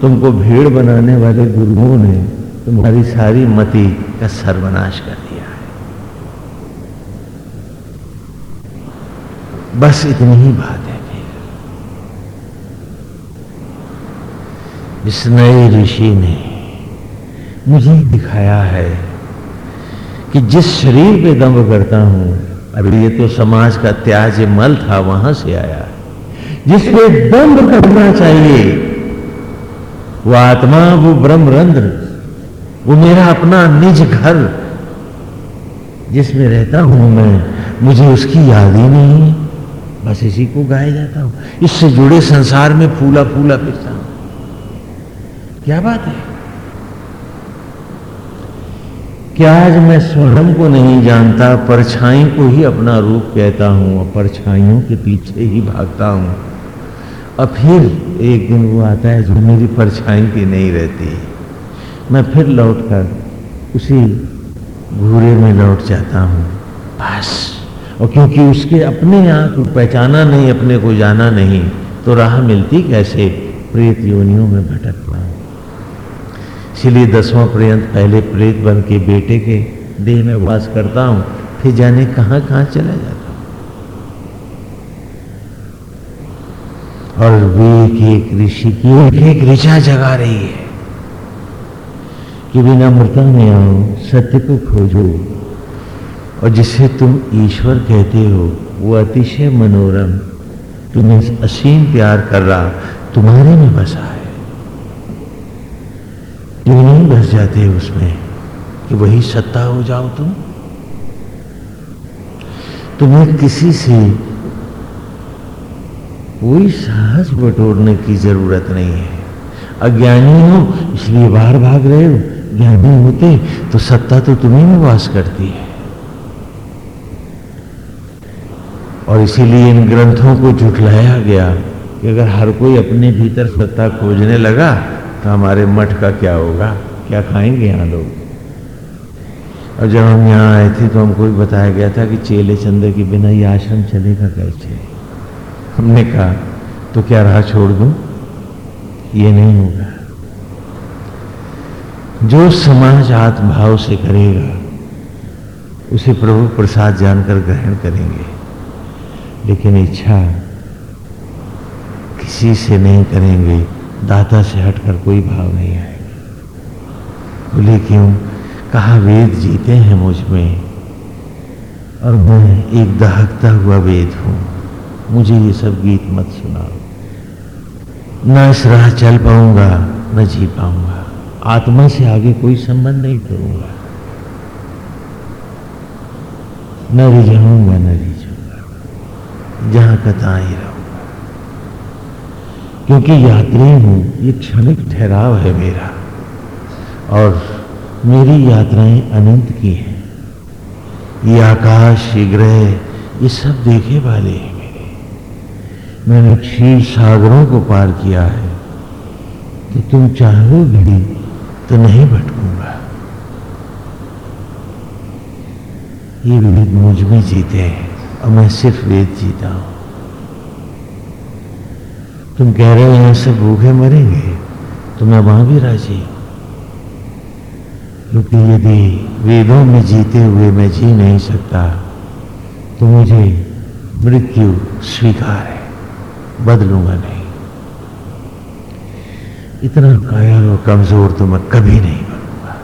तुमको भीड़ बनाने वाले गुरुओं ने तुम्हारी सारी मति का सर्वनाश कर दिया है बस इतनी ही बात है। इस नए ऋषि ने मुझे दिखाया है कि जिस शरीर पे दम्भ करता हूँ अभी ये तो समाज का त्याज मल था, वहाँ से आया जिस पे दम्भ करना चाहिए, वो आत्मा, वो ब्रह्मरंध्र, वो मेरा अपना निज घर, जिसमें रहता हूँ मैं, मुझे उसकी याद ही नहीं। है बस इसी को गाया जाता हूँ। इससे जुड़े संसार में फूला फूला फिरता हूँ क्या बात है? क्या आज मैं स्वयं को नहीं जानता, परछाई को ही अपना रूप कहता हूँ और परछाइयों के पीछे ही भागता हूँ। और फिर एक दिन वो आता है, जो मेरी परछाई की नहीं रहती मैं फिर लौटकर उसी घूरे में लौट जाता हूँ। बस। और क्योंकि उसके अपने यहाँ को पहचाना नहीं, अपने को जाना नहीं तो राह मिलती कैसे? प्रेत योनियों में भटकता हूँ इसलिए दसवां पर्यंत पहले प्रेत बन के बेटे के देह में वास करता हूँ, फिर जाने कहाँ कहाँ चला जाता और वे की एक ऋषि की एक एक ऋषा जगा रही है कि बिना मृता में आओ, सत्य को खोजो। और जिसे तुम ईश्वर कहते हो, वो अतिशय मनोरम, तुम्हें असीम प्यार कर रहा, तुम्हारे में बसा है। तुम नहीं बस जाते उसमें कि वही सत्ता हो जाओ तुम। तुम्हें किसी से कोई साहस बटोरने की ज़रूरत नहीं है। अज्ञानी हो, इसलिए बाहर भाग रहे हो। ज्ञानी होते तो सत्ता तो तुम्हें वास करती है। और इसीलिए इन ग्रंथों को झुठलाया गया कि अगर हर कोई अपने भीतर सत्ता खोजने लगा तो हमारे मठ का क्या होगा? क्या खाएँगे यहाँ लोग? और जब हम यहाँ आए थे तो हमको भी बताया गया था कि चेले चंदे के बिना ये आश्रम चलेगा कैसे? हमने कहा तो क्या राह छोड़ दूँ? ये नहीं होगा। जो समाज आत्मभाव से करेगा, उसे प्रभु प्रसाद जानकर ग्रहण करेंगे। लेकिन इच्छा किसी से नहीं करेंगे, दाता से हटकर कोई भाव नहीं आएगा। बोले, क्यों? कहा वेद जीते हैं मुझमें? और मैं एक दहकता हुआ वेद हूँ। मुझे ये सब गीत मत सुनाओ। न इस राह चल पाऊँगा, न जी पाऊँगा। आत्मा से आगे कोई संबंध नहीं करूँगा। न रिझाऊँगा न रिझूँगा जहाँ कथा ही। रहूँगा क्योंकि यात्री हूँ, ये क्षणिक ठहराव है मेरा। और मेरी यात्राएँ अनंत की हैं। ये आकाश, ये ग्रह, ये सब देखे वाले हैं मेरे। मैंने क्षीर सागरों को पार किया है तो तुम चाहो भी तो नहीं भटकूँगा। ये वेद मुझमें जीते हैं। और मैं सिर्फ़ वेद जीता हूँ तुम कह रहे हो यहाँ से भूखे मरेंगे तो मैं वहाँ भी राज़ी। क्योंकि यदि वेदों में जीते हुए मैं जी नहीं सकता तो मुझे मृत्यु स्वीकार है, बदलूँगा नहीं। इतना कायल और कमज़ोर तो मैं कभी नहीं बनूँगा।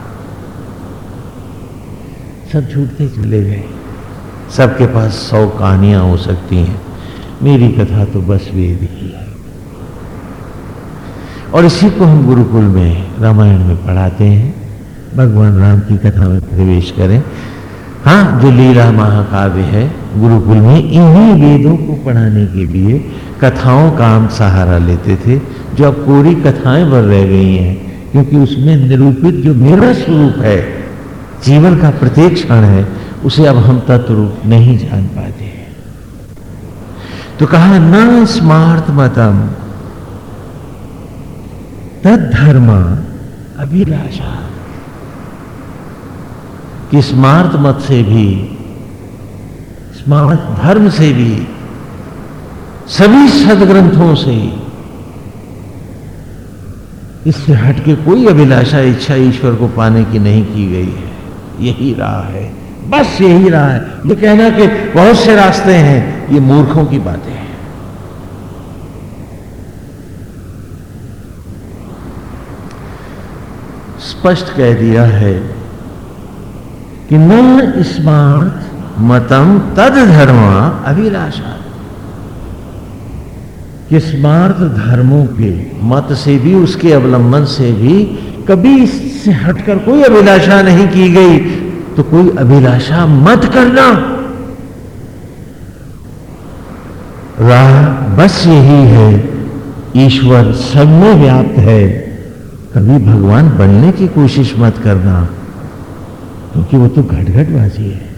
सब छूटते चले गए। सबके पास सौ कहानियाँ हो सकती हैं। मेरी कथा तो बस वेद ही है। और इसी को हम गुरुकुल में रामायण में पढ़ाते हैं। भगवान राम की कथा में प्रवेश करें। हाँ जो लीला महाकाव्य है, गुरुकुल में इन्हीं वेदों को पढ़ाने के लिए कथाओं का हम सहारा लेते थे, जो अब पूरी कथाएँ भर रह गई हैं, क्योंकि उसमें निरूपित जो मेरा स्वरूप है, जीवन का प्रत्येक क्षण है उसे अब हम तत्व रूप नहीं जान पाते तो कहा, न स्मार्थ मतम तत्धर्म अभिलाषा। कि स्मार्थ मत से भी स्मार्थ धर्म से भी, सभी सदग्रंथों से इससे हटके कोई अभिलाषा, इच्छा ईश्वर को पाने की नहीं की गई है। यही राह है। बस यही रहा है। ये कहना कि बहुत से रास्ते हैं, ये मूर्खों की बातें हैं। स्पष्ट कह दिया है कि न स्मार्थ मतम तद धर्म अभिलाषा। कि स्मार्थ धर्मों के मत से भी, उसके अवलंबन से भी कभी इससे हटकर कोई अभिलाषा नहीं की गई। तो कोई अभिलाषा मत करना। राह बस यही है, ईश्वर सब में व्याप्त है। कभी भगवान बनने की कोशिश मत करना, क्योंकि वो तो घटघटबाजी है।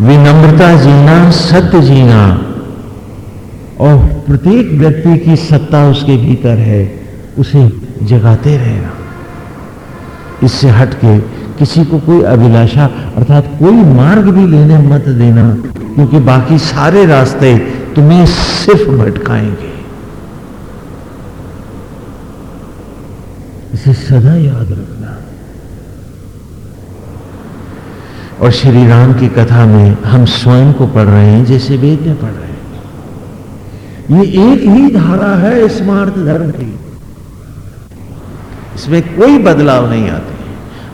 विनम्रता जीना, सत्य जीना, और प्रत्येक व्यक्ति की सत्ता उसके भीतर है, उसे जगाते रहना। इससे हटके किसी को कोई अभिलाषा, अर्थात कोई मार्ग भी लेने मत देना, क्योंकि बाकी सारे रास्ते तुम्हें सिर्फ़ भटकाएँगे। इसे सदा याद रखना। और श्री राम की कथा में हम स्वयं को पढ़ रहे हैं, जैसे वेद में पढ़ रहे हैं। ये एक ही धारा है स्मार्थ धर्म की इसमें कोई बदलाव नहीं आते।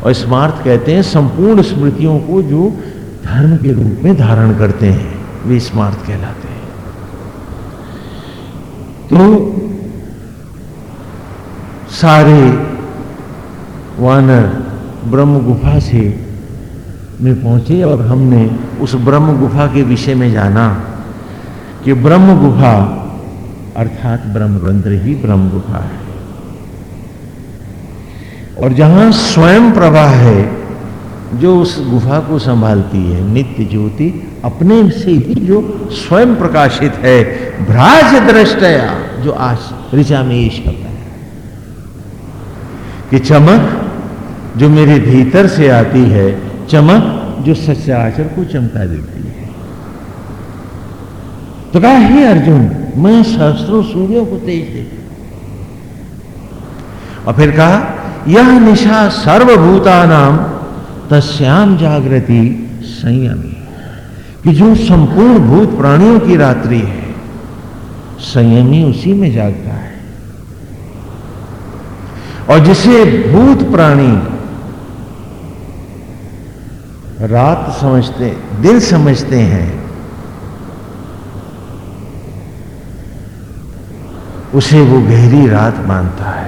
और स्मार्थ कहते हैं, संपूर्ण स्मृतियों को जो धर्म के रूप में धारण करते हैं, वे स्मार्थ कहलाते हैं। तो सारे वानर ब्रह्म गुफा से में पहुँचे और हमने उस ब्रह्म गुफा के विषय में जाना कि ब्रह्म गुफा अर्थात ब्रह्म रंध्र ही ब्रह्म गुफा है। और जहाँ स्वयं प्रभा है, जो उस गुफा को संभालती है, नित्य ज्योति अपने से ही जो स्वयं प्रकाशित है भ्राज दृष्टया जो आज ऋचा में ये शब्द है। कि चमक जो मेरे भीतर से आती है, चमक जो सच्चाचर को चमका देती है। तो कहा, हे अर्जुन, मैं सहस्त्रों सूर्यों को तेज दे और फिर कहा यह निशा सर्वभूता नाम तस्याम जागृति संयमी। कि जो संपूर्ण भूत प्राणियों की रात्रि है, संयमी उसी में जागता है। और जिसे भूत प्राणी रात समझते, दिन समझते हैं, उसे वो गहरी रात मानता है।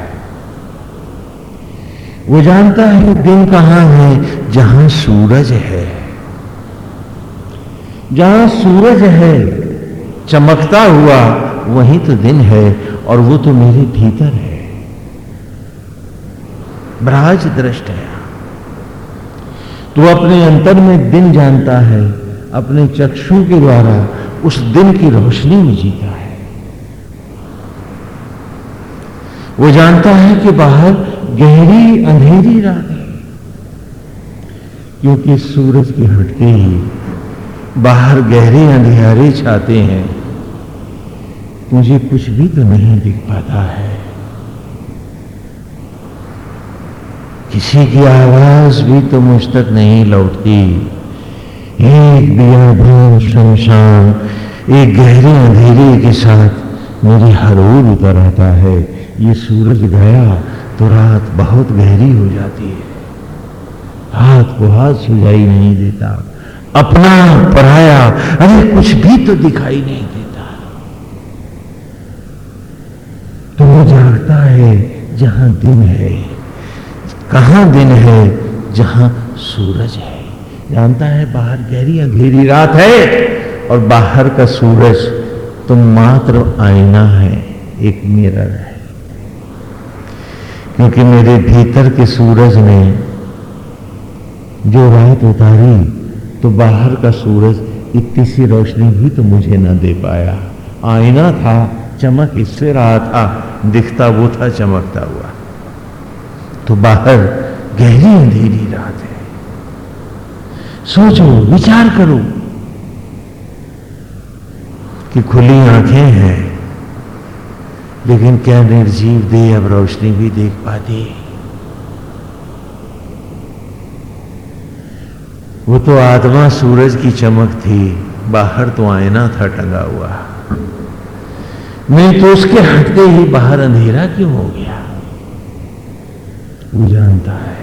वो जानता है दिन कहाँ है, जहाँ सूरज है। जहाँ सूरज है, चमकता हुआ, वही तो दिन है, और वो तो मेरे भीतर है। ब्राज दृष्ट है। तो अपने अंतर में दिन जानता है, अपने चक्षु के द्वारा उस दिन की रोशनी में जीता है। वो जानता है कि बाहर गहरी, अंधेरी रात है। क्योंकि सूरज के हटते ही बाहर गहरे अंधेरे छाते हैं, मुझे कुछ भी तो नहीं दिख पाता है। किसी की आवाज़ भी तो मुझ तक नहीं लौटती। एक भीम शमशान, एक गहरे अंधेरे के साथ मेरी हर ओर उतर आता है। ये सूरज गया तो रात बहुत गहरी हो जाती है। हाथ को हाथ सुझाई नहीं देता। अपना पराया, अरे कुछ भी तो दिखाई नहीं देता। तो वो जागता है जहाँ दिन है। कहाँ दिन है जहाँ सूरज है। जानता है बाहर गहरी अंधेरी रात है और बाहर का सूरज तो मात्र आईना है, एक मिरर है। क्योंकि मेरे भीतर के सूरज ने जो रात उतारी तो बाहर का सूरज इतनी सी रोशनी भी तो मुझे ना दे पाया। आईना था, चमक इससे रहा था, दिखता वो था, चमकता हुआ। तो बाहर गहरी अंधेरी रात है। सोचो, विचार करो कि खुली आँखें हैं लेकिन क्या निर्जीव दे अब रोशनी भी देख पाती? वो तो आत्मा सूरज की चमक थी, बाहर तो आईना था टंगा हुआ। नहीं तो उसके हटते ही बाहर अंधेरा क्यों हो गया? वो जानता है।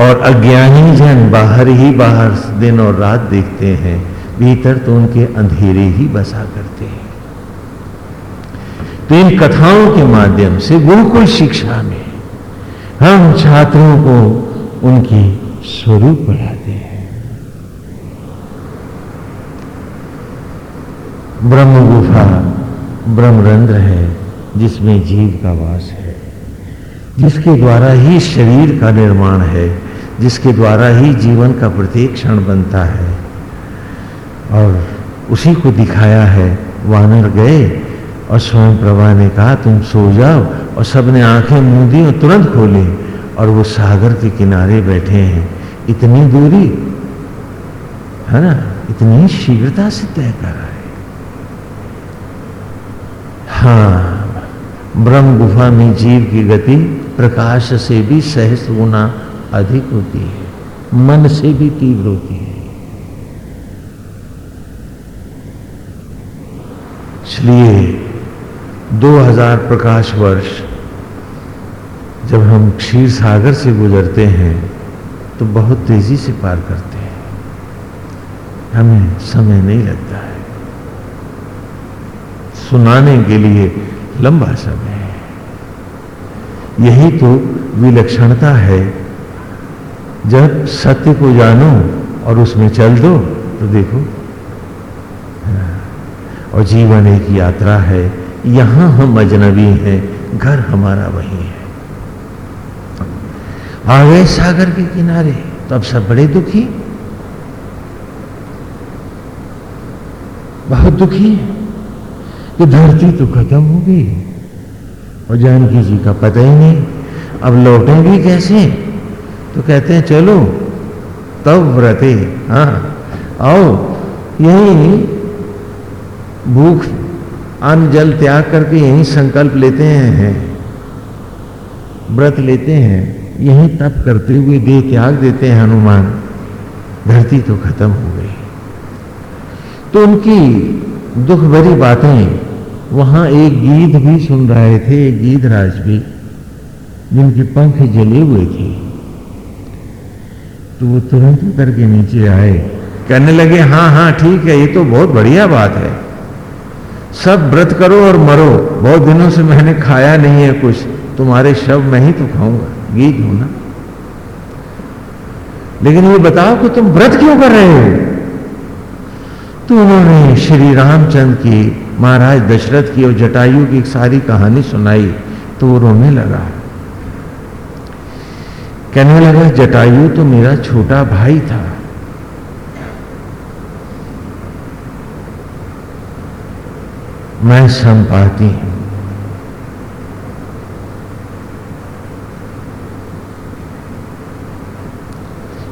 और अज्ञानी जन बाहर ही बाहर दिन और रात देखते हैं, भीतर तो उनके अंधेरे ही बसा करते हैं। तो इन कथाओं के माध्यम से गुरुकुल शिक्षा में हम छात्रों को उनकी स्वरूप बढ़ाते हैं। ब्रह्म गुफा ब्रह्मरंध्र है, जिसमें जीव का वास है, जिसके द्वारा ही शरीर का निर्माण है, जिसके द्वारा ही जीवन का प्रत्येक क्षण बनता है। और उसी को दिखाया है, वानर गए और स्वयं प्रभा ने कहा, तुम सो जाओ। और सबने आँखें मूंदी और तुरंत खोली और वो सागर के किनारे बैठे हैं। इतनी दूरी, है ना? इतनी शीघ्रता से तय कर रहा है हाँ ब्रह्म गुफा में जीव की गति प्रकाश से भी सहस्त्र गुना अधिक होती है। मन से भी तीव्र होती है। इसलिए 2000 प्रकाश वर्ष जब हम क्षीर सागर से गुजरते हैं तो बहुत तेज़ी से पार करते हैं। हमें समय नहीं लगता है। सुनाने के लिए लंबा समय है। यही तो विलक्षणता है। जब सत्य को जानो और उसमें चल दो तो देखो। और जीवन एक यात्रा है। यहाँ हम अजनबी हैं, घर हमारा वही है। आ गए सागर के किनारे तो अब सब बड़े दुखी। बहुत दुखी है। कि धरती तो खत्म हो गई और जानकी जी का पता ही नहीं, अब लौटेंगे कैसे? तो कहते हैं, चलो, तब व्रते हाँ आओ, यही भूख अन्न जल त्याग करके यही संकल्प लेते हैं व्रत लेते हैं। यही तप करते हुए देह त्याग देते हैं हनुमान। धरती तो खत्म हो गई। तो उनकी दुख भरी बातें, वहाँ एक गीत भी सुन रहे थे, एक गीत राज भी, जिनके पंख जले हुए थे। तो वो तुरंत उतर के नीचे आए। कहने लगे हाँ हाँ ठीक है, ये तो बहुत बढ़िया बात है। सब व्रत करो और मरो। बहुत दिनों से मैंने खाया नहीं है कुछ। तुम्हारे शव में ही तो खाऊँगा। गीत हो ना? लेकिन ये बताओ कि तुम व्रत क्यों कर रहे हो? तो उन्होंने श्री रामचंद्र की, महाराज दशरथ की और जटायु की एक सारी कहानी सुनाई। तो वो रोने लगा। कहने लगा, जटायु तो मेरा छोटा भाई था। मैं संपाती हूँ।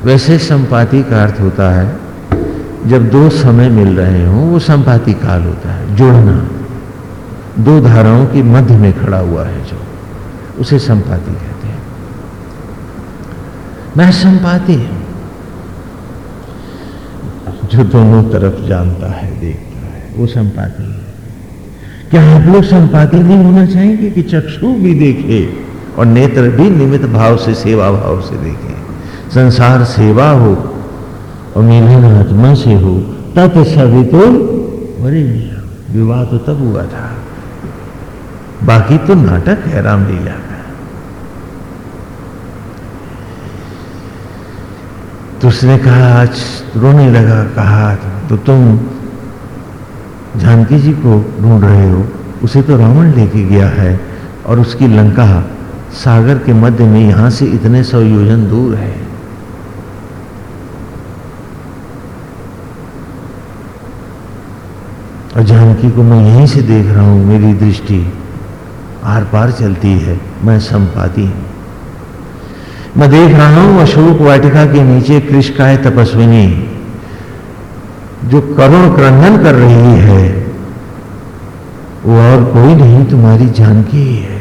वैसे संपाति का अर्थ होता है, जब दो समय मिल रहे हों, वो संपाति काल होता है, जोड़ना। दो धाराओं के मध्य में खड़ा हुआ है जो, उसे संपाति कहते हैं। मैं संपाति हूँ। जो दोनों तरफ़ जानता है, देखता है, वो संपाति है। क्या आप लोग संपाति नहीं होना चाहेंगे कि चक्षु भी देखे और नेत्र भी निमित भाव से, सेवा भाव से देखे? संसार सेवा हो और मिलन आत्मा से हो तत् सवितो अरे विवाह तो तब हुआ था। बाकी तो नाटक है, रामलीला का। तो उसने कहा, आज रोने लगा, कहा तो तुम जानकी जी को ढूंढ रहे हो, उसे तो रावण लेके गया है और उसकी लंका सागर के मध्य में यहाँ से इतने सौ योजन दूर है। और जानकी को मैं यहीं से देख रहा हूँ, मेरी दृष्टि आर पार चलती है, मैं संपाती हूँ। मैं देख रहा हूँ अशोक वाटिका के नीचे कृष्काय तपस्विनी। जो करुण क्रंदन कर रही है, वो और कोई नहीं, तुम्हारी जानकी है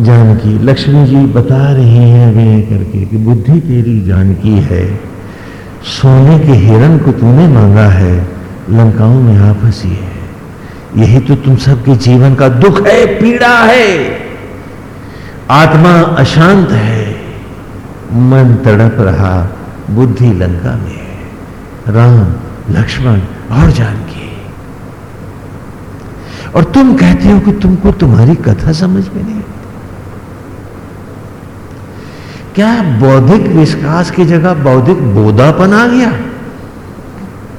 जानकी, लक्ष्मी जी बता रही हैं वे करके कि बुद्धि तेरी जानकी है। सोने के हिरण को तूने मांगा है, लंकाओं में आप फंसी है। यही तो तुम सबके जीवन का दुख है, पीड़ा है। आत्मा अशांत है, मन तड़प रहा बुद्धि लंका में। राम, लक्ष्मण और जानकी। और तुम कहते हो कि तुमको तुम्हारी कथा समझ में नहीं क्या बौद्धिक विश्वास की जगह बौद्धिक बोधापन आ गया?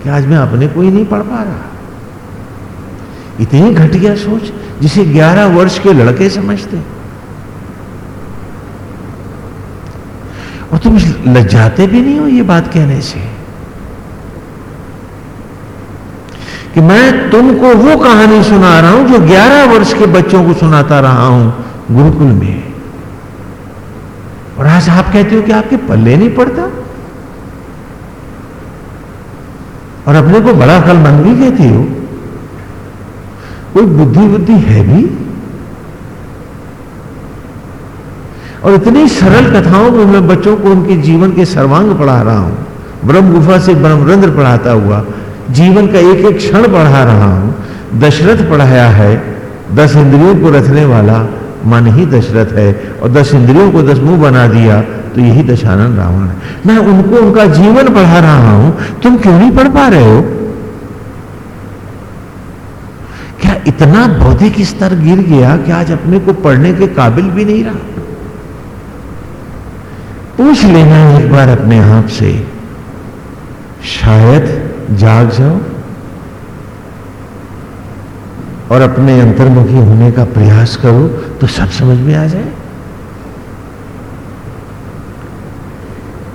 कि आज मैं अपने को ही नहीं पढ़ पा रहा? इतनी घटिया सोच जिसे 11 वर्ष के लड़के समझते। और तुम लज्जाते भी नहीं हो ये बात कहने से? कि मैं तुमको वो कहानी सुना रहा हूँ जो 11 वर्ष के बच्चों को सुनाता रहा हूँ गुरुकुल में। और आज आप कहते हो कि आपके पल्ले नहीं पड़ता? और अपने को बड़ा मंद भी कहती हो कोई बुद्धि बुद्धि है भी? और इतनी सरल कथाओं को मैं बच्चों को उनके जीवन के सर्वांग पढ़ा रहा हूँ। ब्रह्म गुफा से ब्रह्मरंध्र पढ़ाता हुआ। जीवन का एक एक क्षण पढ़ा रहा हूँ। दशरथ पढ़ाया है, दस इंद्रियों को रखने वाला मन ही दशरथ है, और दस इंद्रियों को दस मुँह बना दिया तो यही दशानन रावण है। मैं उनको, उनका जीवन पढ़ा रहा हूँ, तुम क्यों नहीं पढ़ पा रहे हो? क्या इतना बौद्धिक स्तर गिर गया कि आज अपने को पढ़ने के काबिल भी नहीं रहा? पूछ लेना एक बार अपने आप से, शायद जाग जाओ और अपने अंतर्मुखी होने का प्रयास करो तो सब समझ में आ जाए।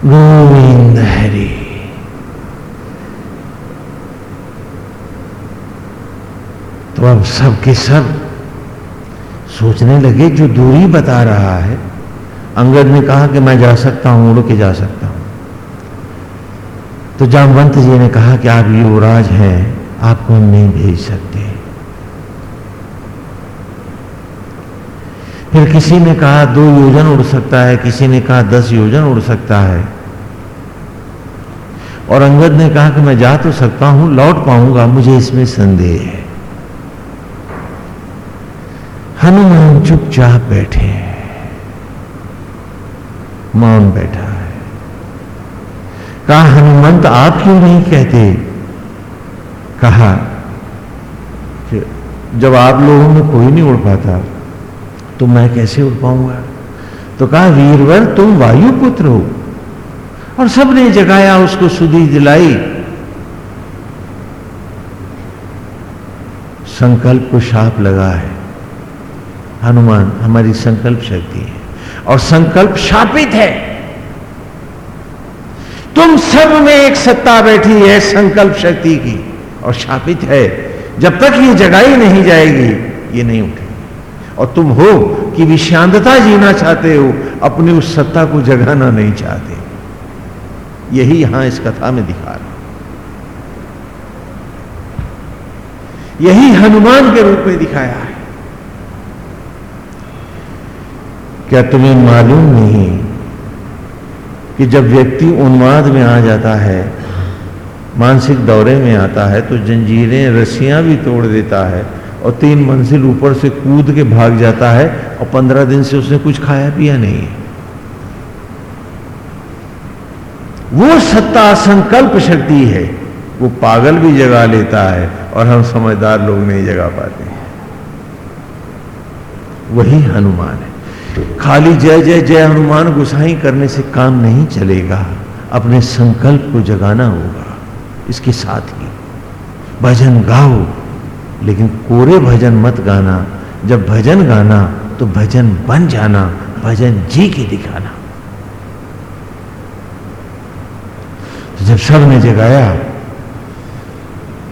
गोविंद हरि। तो अब सब के सब सोचने लगे, जो दूरी बता रहा है, अंगद ने कहा कि मैं जा सकता हूँ, उड़ के जा सकता हूँ। तो जामवंत जी ने कहा कि आप युवराज हैं आपको नहीं भेज सकते। फिर किसी ने कहा, दो योजन उड़ सकता है, किसी ने कहा, दस योजन उड़ सकता है। और अंगद ने कहा कि मैं जा तो सकता हूँ, लौट पाऊँगा, मुझे इसमें संदेह है। हनुमान चुपचाप बैठे मौन बैठा कहा, हनुमंत, आप क्यों नहीं कहते? कहा कि, जब आप लोगों में कोई नहीं उड़ पाता तो मैं कैसे उड़ पाऊँगा? तो कहा, वीरवर, तुम वायु पुत्र हो और सबने जगाया उसको सुधी दिलाई। संकल्प को शाप लगा है। हनुमान, हमारी संकल्प शक्ति है और संकल्प शापित है। तुम सब में एक सत्ता बैठी है संकल्प शक्ति की और शापित है। जब तक ये जगाई नहीं जाएगी, ये नहीं उठेगी। और तुम हो कि विशांतता जीना चाहते हो, अपनी उस सत्ता को जगाना नहीं चाहते। यही यहाँ इस कथा में दिखा रहा यही हनुमान के रूप में दिखाया है। क्या तुम्हें मालूम नहीं कि जब व्यक्ति उन्माद में आ जाता है, मानसिक दौरे में आता है तो जंजीरें, रस्सियाँ भी तोड़ देता है और तीन मंजिल ऊपर से कूद के भाग जाता है और पंद्रह दिन से उसने कुछ खाया पिया नहीं है। वो सत्ता संकल्प शक्ति है। वो पागल भी जगा लेता है और हम समझदार लोग नहीं जगा पाते। वही हनुमान है। खाली जय जय जय हनुमान गुसाई करने से काम नहीं चलेगा। अपने संकल्प को जगाना होगा। इसके साथ ही भजन गाओ, लेकिन कोरे भजन मत गाना। जब भजन गाना तो भजन बन जाना, भजन जी के दिखाना। तो जब सबने जगाया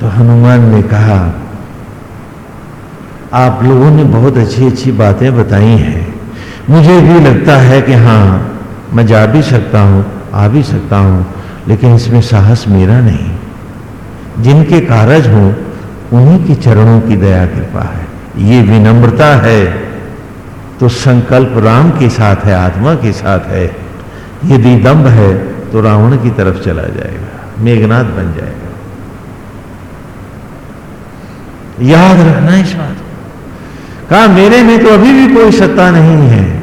तो हनुमान ने कहा, आप लोगों ने बहुत अच्छी अच्छी बातें बताई हैं। मुझे भी लगता है कि हाँ मैं जा भी सकता हूँ, आ भी सकता हूँ, लेकिन इसमें साहस मेरा नहीं। जिनके कारज हों, उन्हीं के चरणों की दया कृपा है। ये विनम्रता है तो संकल्प राम के साथ है, आत्मा के साथ है। यदि दम्भ है तो रावण की तरफ़ चला जाएगा मेघनाथ बन जाएगा। याद रखना इस बात कहा, मेरे में तो अभी भी कोई सत्ता नहीं है।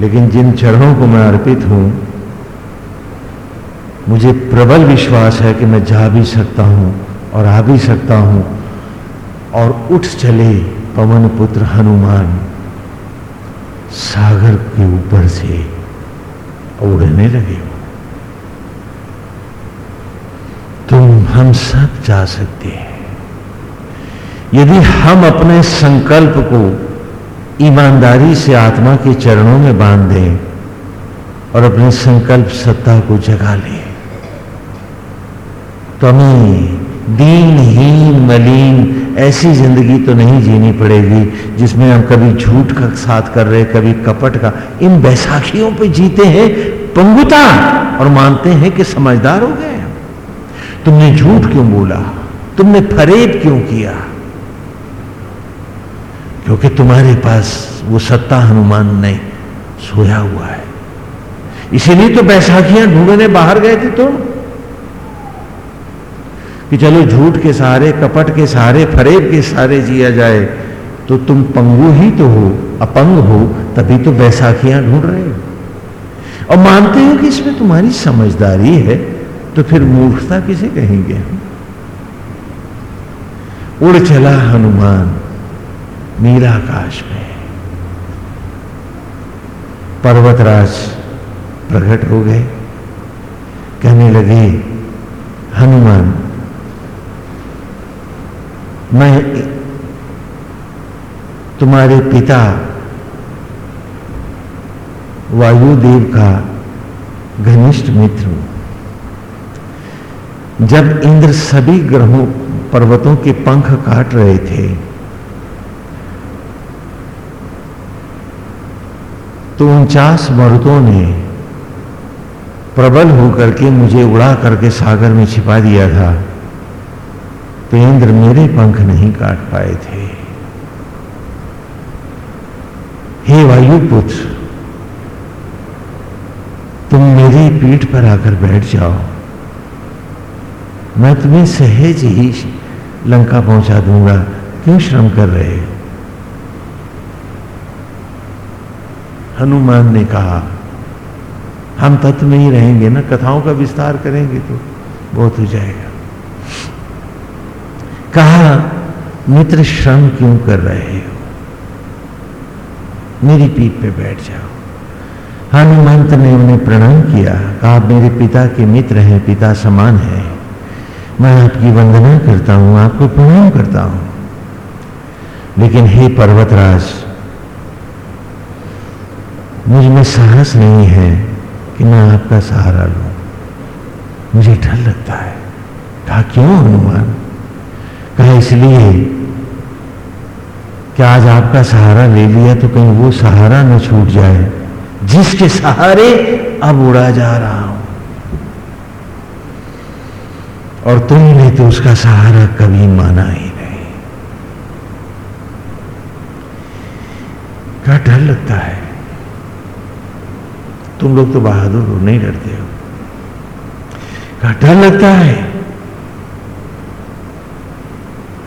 लेकिन जिन चरणों को मैं अर्पित हूँ, मुझे प्रबल विश्वास है कि मैं जा भी सकता हूँ और आ भी सकता हूँ। और उठ चले पवन पुत्र हनुमान सागर के ऊपर से उड़ने लगे। हो तुम हम सब जा सकते हैं। यदि हम अपने संकल्प को ईमानदारी से आत्मा के चरणों में बाँध दें और अपने संकल्प सत्ता को जगा लें। तो हमें दीनहीन मलिन ऐसी ज़िंदगी तो नहीं जीनी पड़ेगी जिसमें हम कभी झूठ का साथ कर रहे, कभी कपट का। इन बैसाखियों पे जीते हैं पंगुता और मानते हैं कि समझदार हो गए। तुमने झूठ क्यों बोला? तुमने फरेब क्यों किया? क्योंकि तुम्हारे पास वो सत्ता हनुमान ने सोया हुआ है। इसीलिए तो बैसाखियाँ ढूँढने बाहर गए थे तुम। कि चलो झूठ के सहारे, कपट के सहारे, फरेब के सहारे जिया जाए तो तुम पंगु ही तो हो, अपंग हो, तभी तो बैसाखियाँ ढूंढ रहे हो। और मानते हो कि इसमें तुम्हारी समझदारी है तो फिर मूर्खता किसे कहेंगे उड़ चला हनुमान। नीलाकाश में। पर्वतराज प्रकट हो गए। कहने लगे, हनुमान, मैं तुम्हारे पिता वायुदेव का घनिष्ठ मित्र हूँ। जब इंद्र सभी ग्रहों, पर्वतों के पंख काट रहे थे तो उनचास मर्दों ने प्रबल होकर के मुझे उड़ा करके सागर में छिपा दिया था। तो इंद्र मेरे पंख नहीं काट पाए थे। हे वायुपुत्र, तुम मेरी पीठ पर आकर बैठ जाओ। मैं तुम्हें सहज ही लंका पहुँचा दूँगा। क्यों श्रम कर रहे हनुमान ने कहा, हम तत्व में ही रहेंगे ना, कथाओं का विस्तार करेंगे तो बहुत हो जाएगा। कहा, मित्र श्रम क्यों कर रहे हो? मेरी पीठ पे बैठ जाओ। हनुमंत ने उन्हें प्रणाम किया, कहा, मेरे पिता के मित्र हैं, पिता समान है। मैं आपकी वंदना करता हूँ, आपको प्रणाम करता हूँ। लेकिन हे पर्वतराज मुझमें साहस नहीं है कि मैं आपका सहारा लू। मुझे डर लगता है। कहा क्यों, हनुमान? कहा, इसलिए कि आज आपका सहारा ले लिया तो कहीं वो सहारा न छूट जाए, जिसके सहारे अब उड़ा जा रहा हूँ। और तुमने तो उसका सहारा कभी माना ही नहीं। क्या डर लगता है? तुम लोग तो बहादुर हो, नहीं डरते हो। क्या डर लगता है।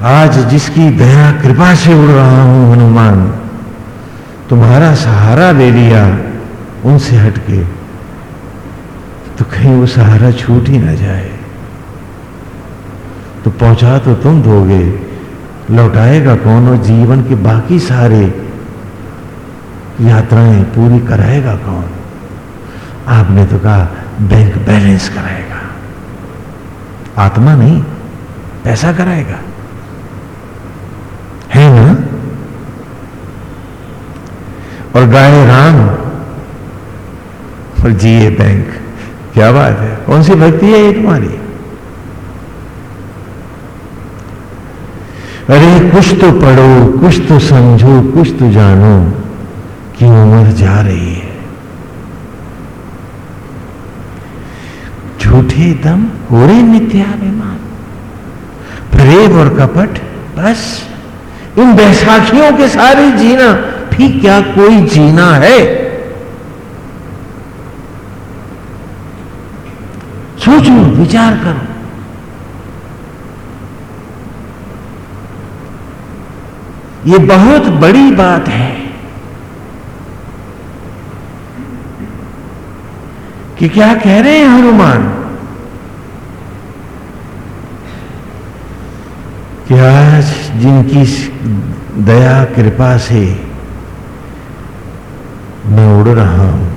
आज जिसकी दया, कृपा से उड़ रहा हूँ, हनुमान, तुम्हारा सहारा ले लिया, उनसे हटके तो कहीं वो सहारा छूट ही ना जाए। तो पहुँचा तो तुम दोगे, लौटाएगा कौन और जीवन के बाकी सारे यात्राएँ पूरी कराएगा कौन? आपने तो कहा बैंक बैलेंस कराएगा। आत्मा नहीं, पैसा कराएगा। है ना? और गाय राम, और जिए बैंक क्या बात है? कौन सी भक्ति है ये तुम्हारी? अरे, कुछ तो पढ़ो, कुछ तो समझो, कुछ तो जानो कि उम्र जा रही है। झूठे दम कोरे मिथ्याभिमान प्रेम और कपट, बस। इन बैसाखियों के सारे जीना भी क्या कोई जीना है? सोचो, विचार करो। ये बहुत बड़ी बात है कि क्या कह रहे हैं हनुमान? कि आज जिनकी दया, कृपा से मैं उड़ रहा हूँ,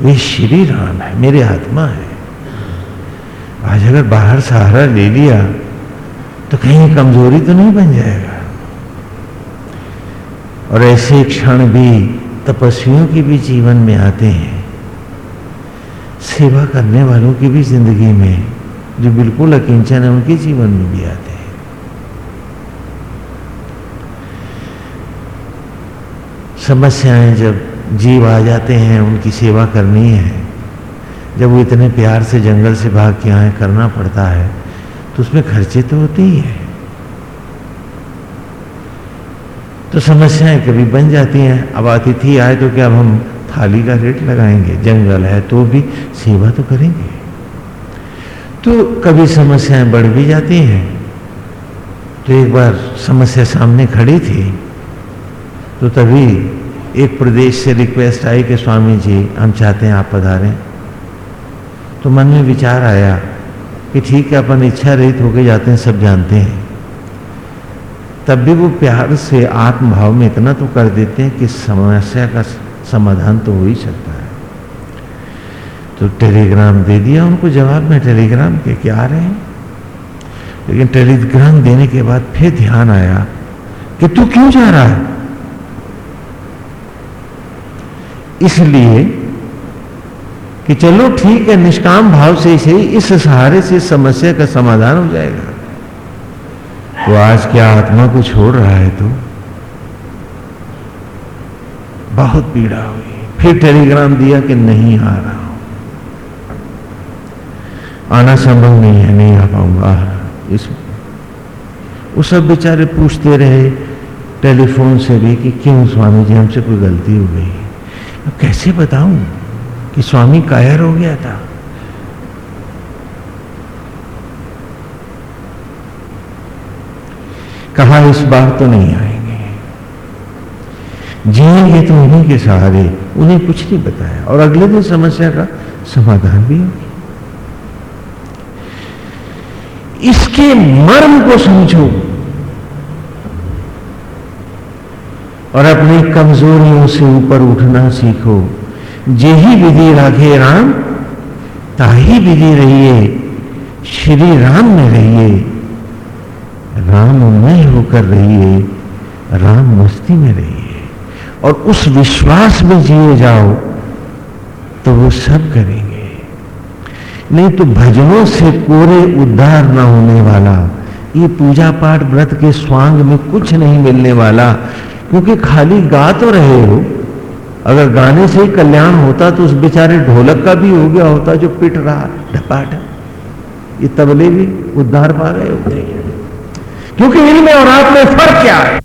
वे श्री राम है, मेरे आत्मा है। आज अगर बाहर सहारा ले लिया तो कहीं कमज़ोरी तो नहीं बन जाएगा। और ऐसे क्षण भी तपस्वियों के भी जीवन में आते हैं। सेवा करने वालों की भी ज़िंदगी में जो बिल्कुल अकिंचन है, उनके जीवन में भी आते हैं। समस्याएँ जब जीव आ जाते हैं, उनकी सेवा करनी है। जब वो इतने प्यार से जंगल से भाग के आए, करना पड़ता है तो उसमें खर्चे तो होते ही हैं। तो समस्याएँ कभी बन जाती हैं। अब अतिथि आए तो क्या अब हम थाली का रेट लगाएँगे? जंगल है तो भी सेवा तो करेंगे। तो कभी समस्याएँ बढ़ भी जाती हैं। तो एक बार समस्या सामने खड़ी थी तो तभी एक प्रदेश से रिक्वेस्ट आई कि स्वामी जी, हम चाहते हैं आप पधारें। तो मन में विचार आया कि ठीक है, अपन इच्छा रहित होके जाते हैं, सब जानते हैं। तब भी वो प्यार से आत्मभाव में इतना तो कर देते हैं कि समस्या का समाधान तो हो ही सकता है। तो टेलीग्राम दे दिया उनको जवाब में, टेलीग्राम के क्या आ रहे हैं? लेकिन टेलीग्राम देने के बाद फिर ध्यान आया कि तू क्यों जा रहा है? इसलिए कि चलो ठीक है, निष्काम भाव से ही इस सहारे से समस्या का समाधान हो जाएगा। तो आज क्या आत्मा को छोड़ रहा है तो? बहुत पीड़ा हुई। फिर टेलीग्राम दिया कि नहीं आ रहा हूँ। आना संभव नहीं है, नहीं आ पाऊँगा। इस, वो सब बेचारे पूछते रहे टेलीफोन से भी कि क्यों स्वामी जी हमसे कोई गलती हो गई? कैसे बताऊँ कि स्वामी कायर हो गया था? कहा, इस बार तो नहीं आएँगे। जिएँगे तो उन्हीं के सहारे, उन्हें कुछ नहीं बताया। और अगले दिन समस्या का समाधान भी हो गया इसके मर्म को समझो। और अपनी कमजोरियों से ऊपर उठना सीखो। जे ही विधि राघे राम, ताही विधि रहिए, श्री राम में रहिए, राममय होकर रहिए राम मस्ती में रहिए। और उस विश्वास में जिए जाओ तो वो सब करेंगे। नहीं तो भजनों से कोरे उद्धार ना होने वाला, ये पूजा पाठ व्रत के स्वांग में कुछ नहीं मिलने वाला। क्योंकि खाली गा तो रहे हो। अगर गाने से ही कल्याण होता तो उस बेचारे ढोलक का भी हो गया होता जो पिट रहा, ढपाट। ये तबले भी उद्धार पा रहे होते। क्योंकि इनमें और आप में फ़र्क क्या है?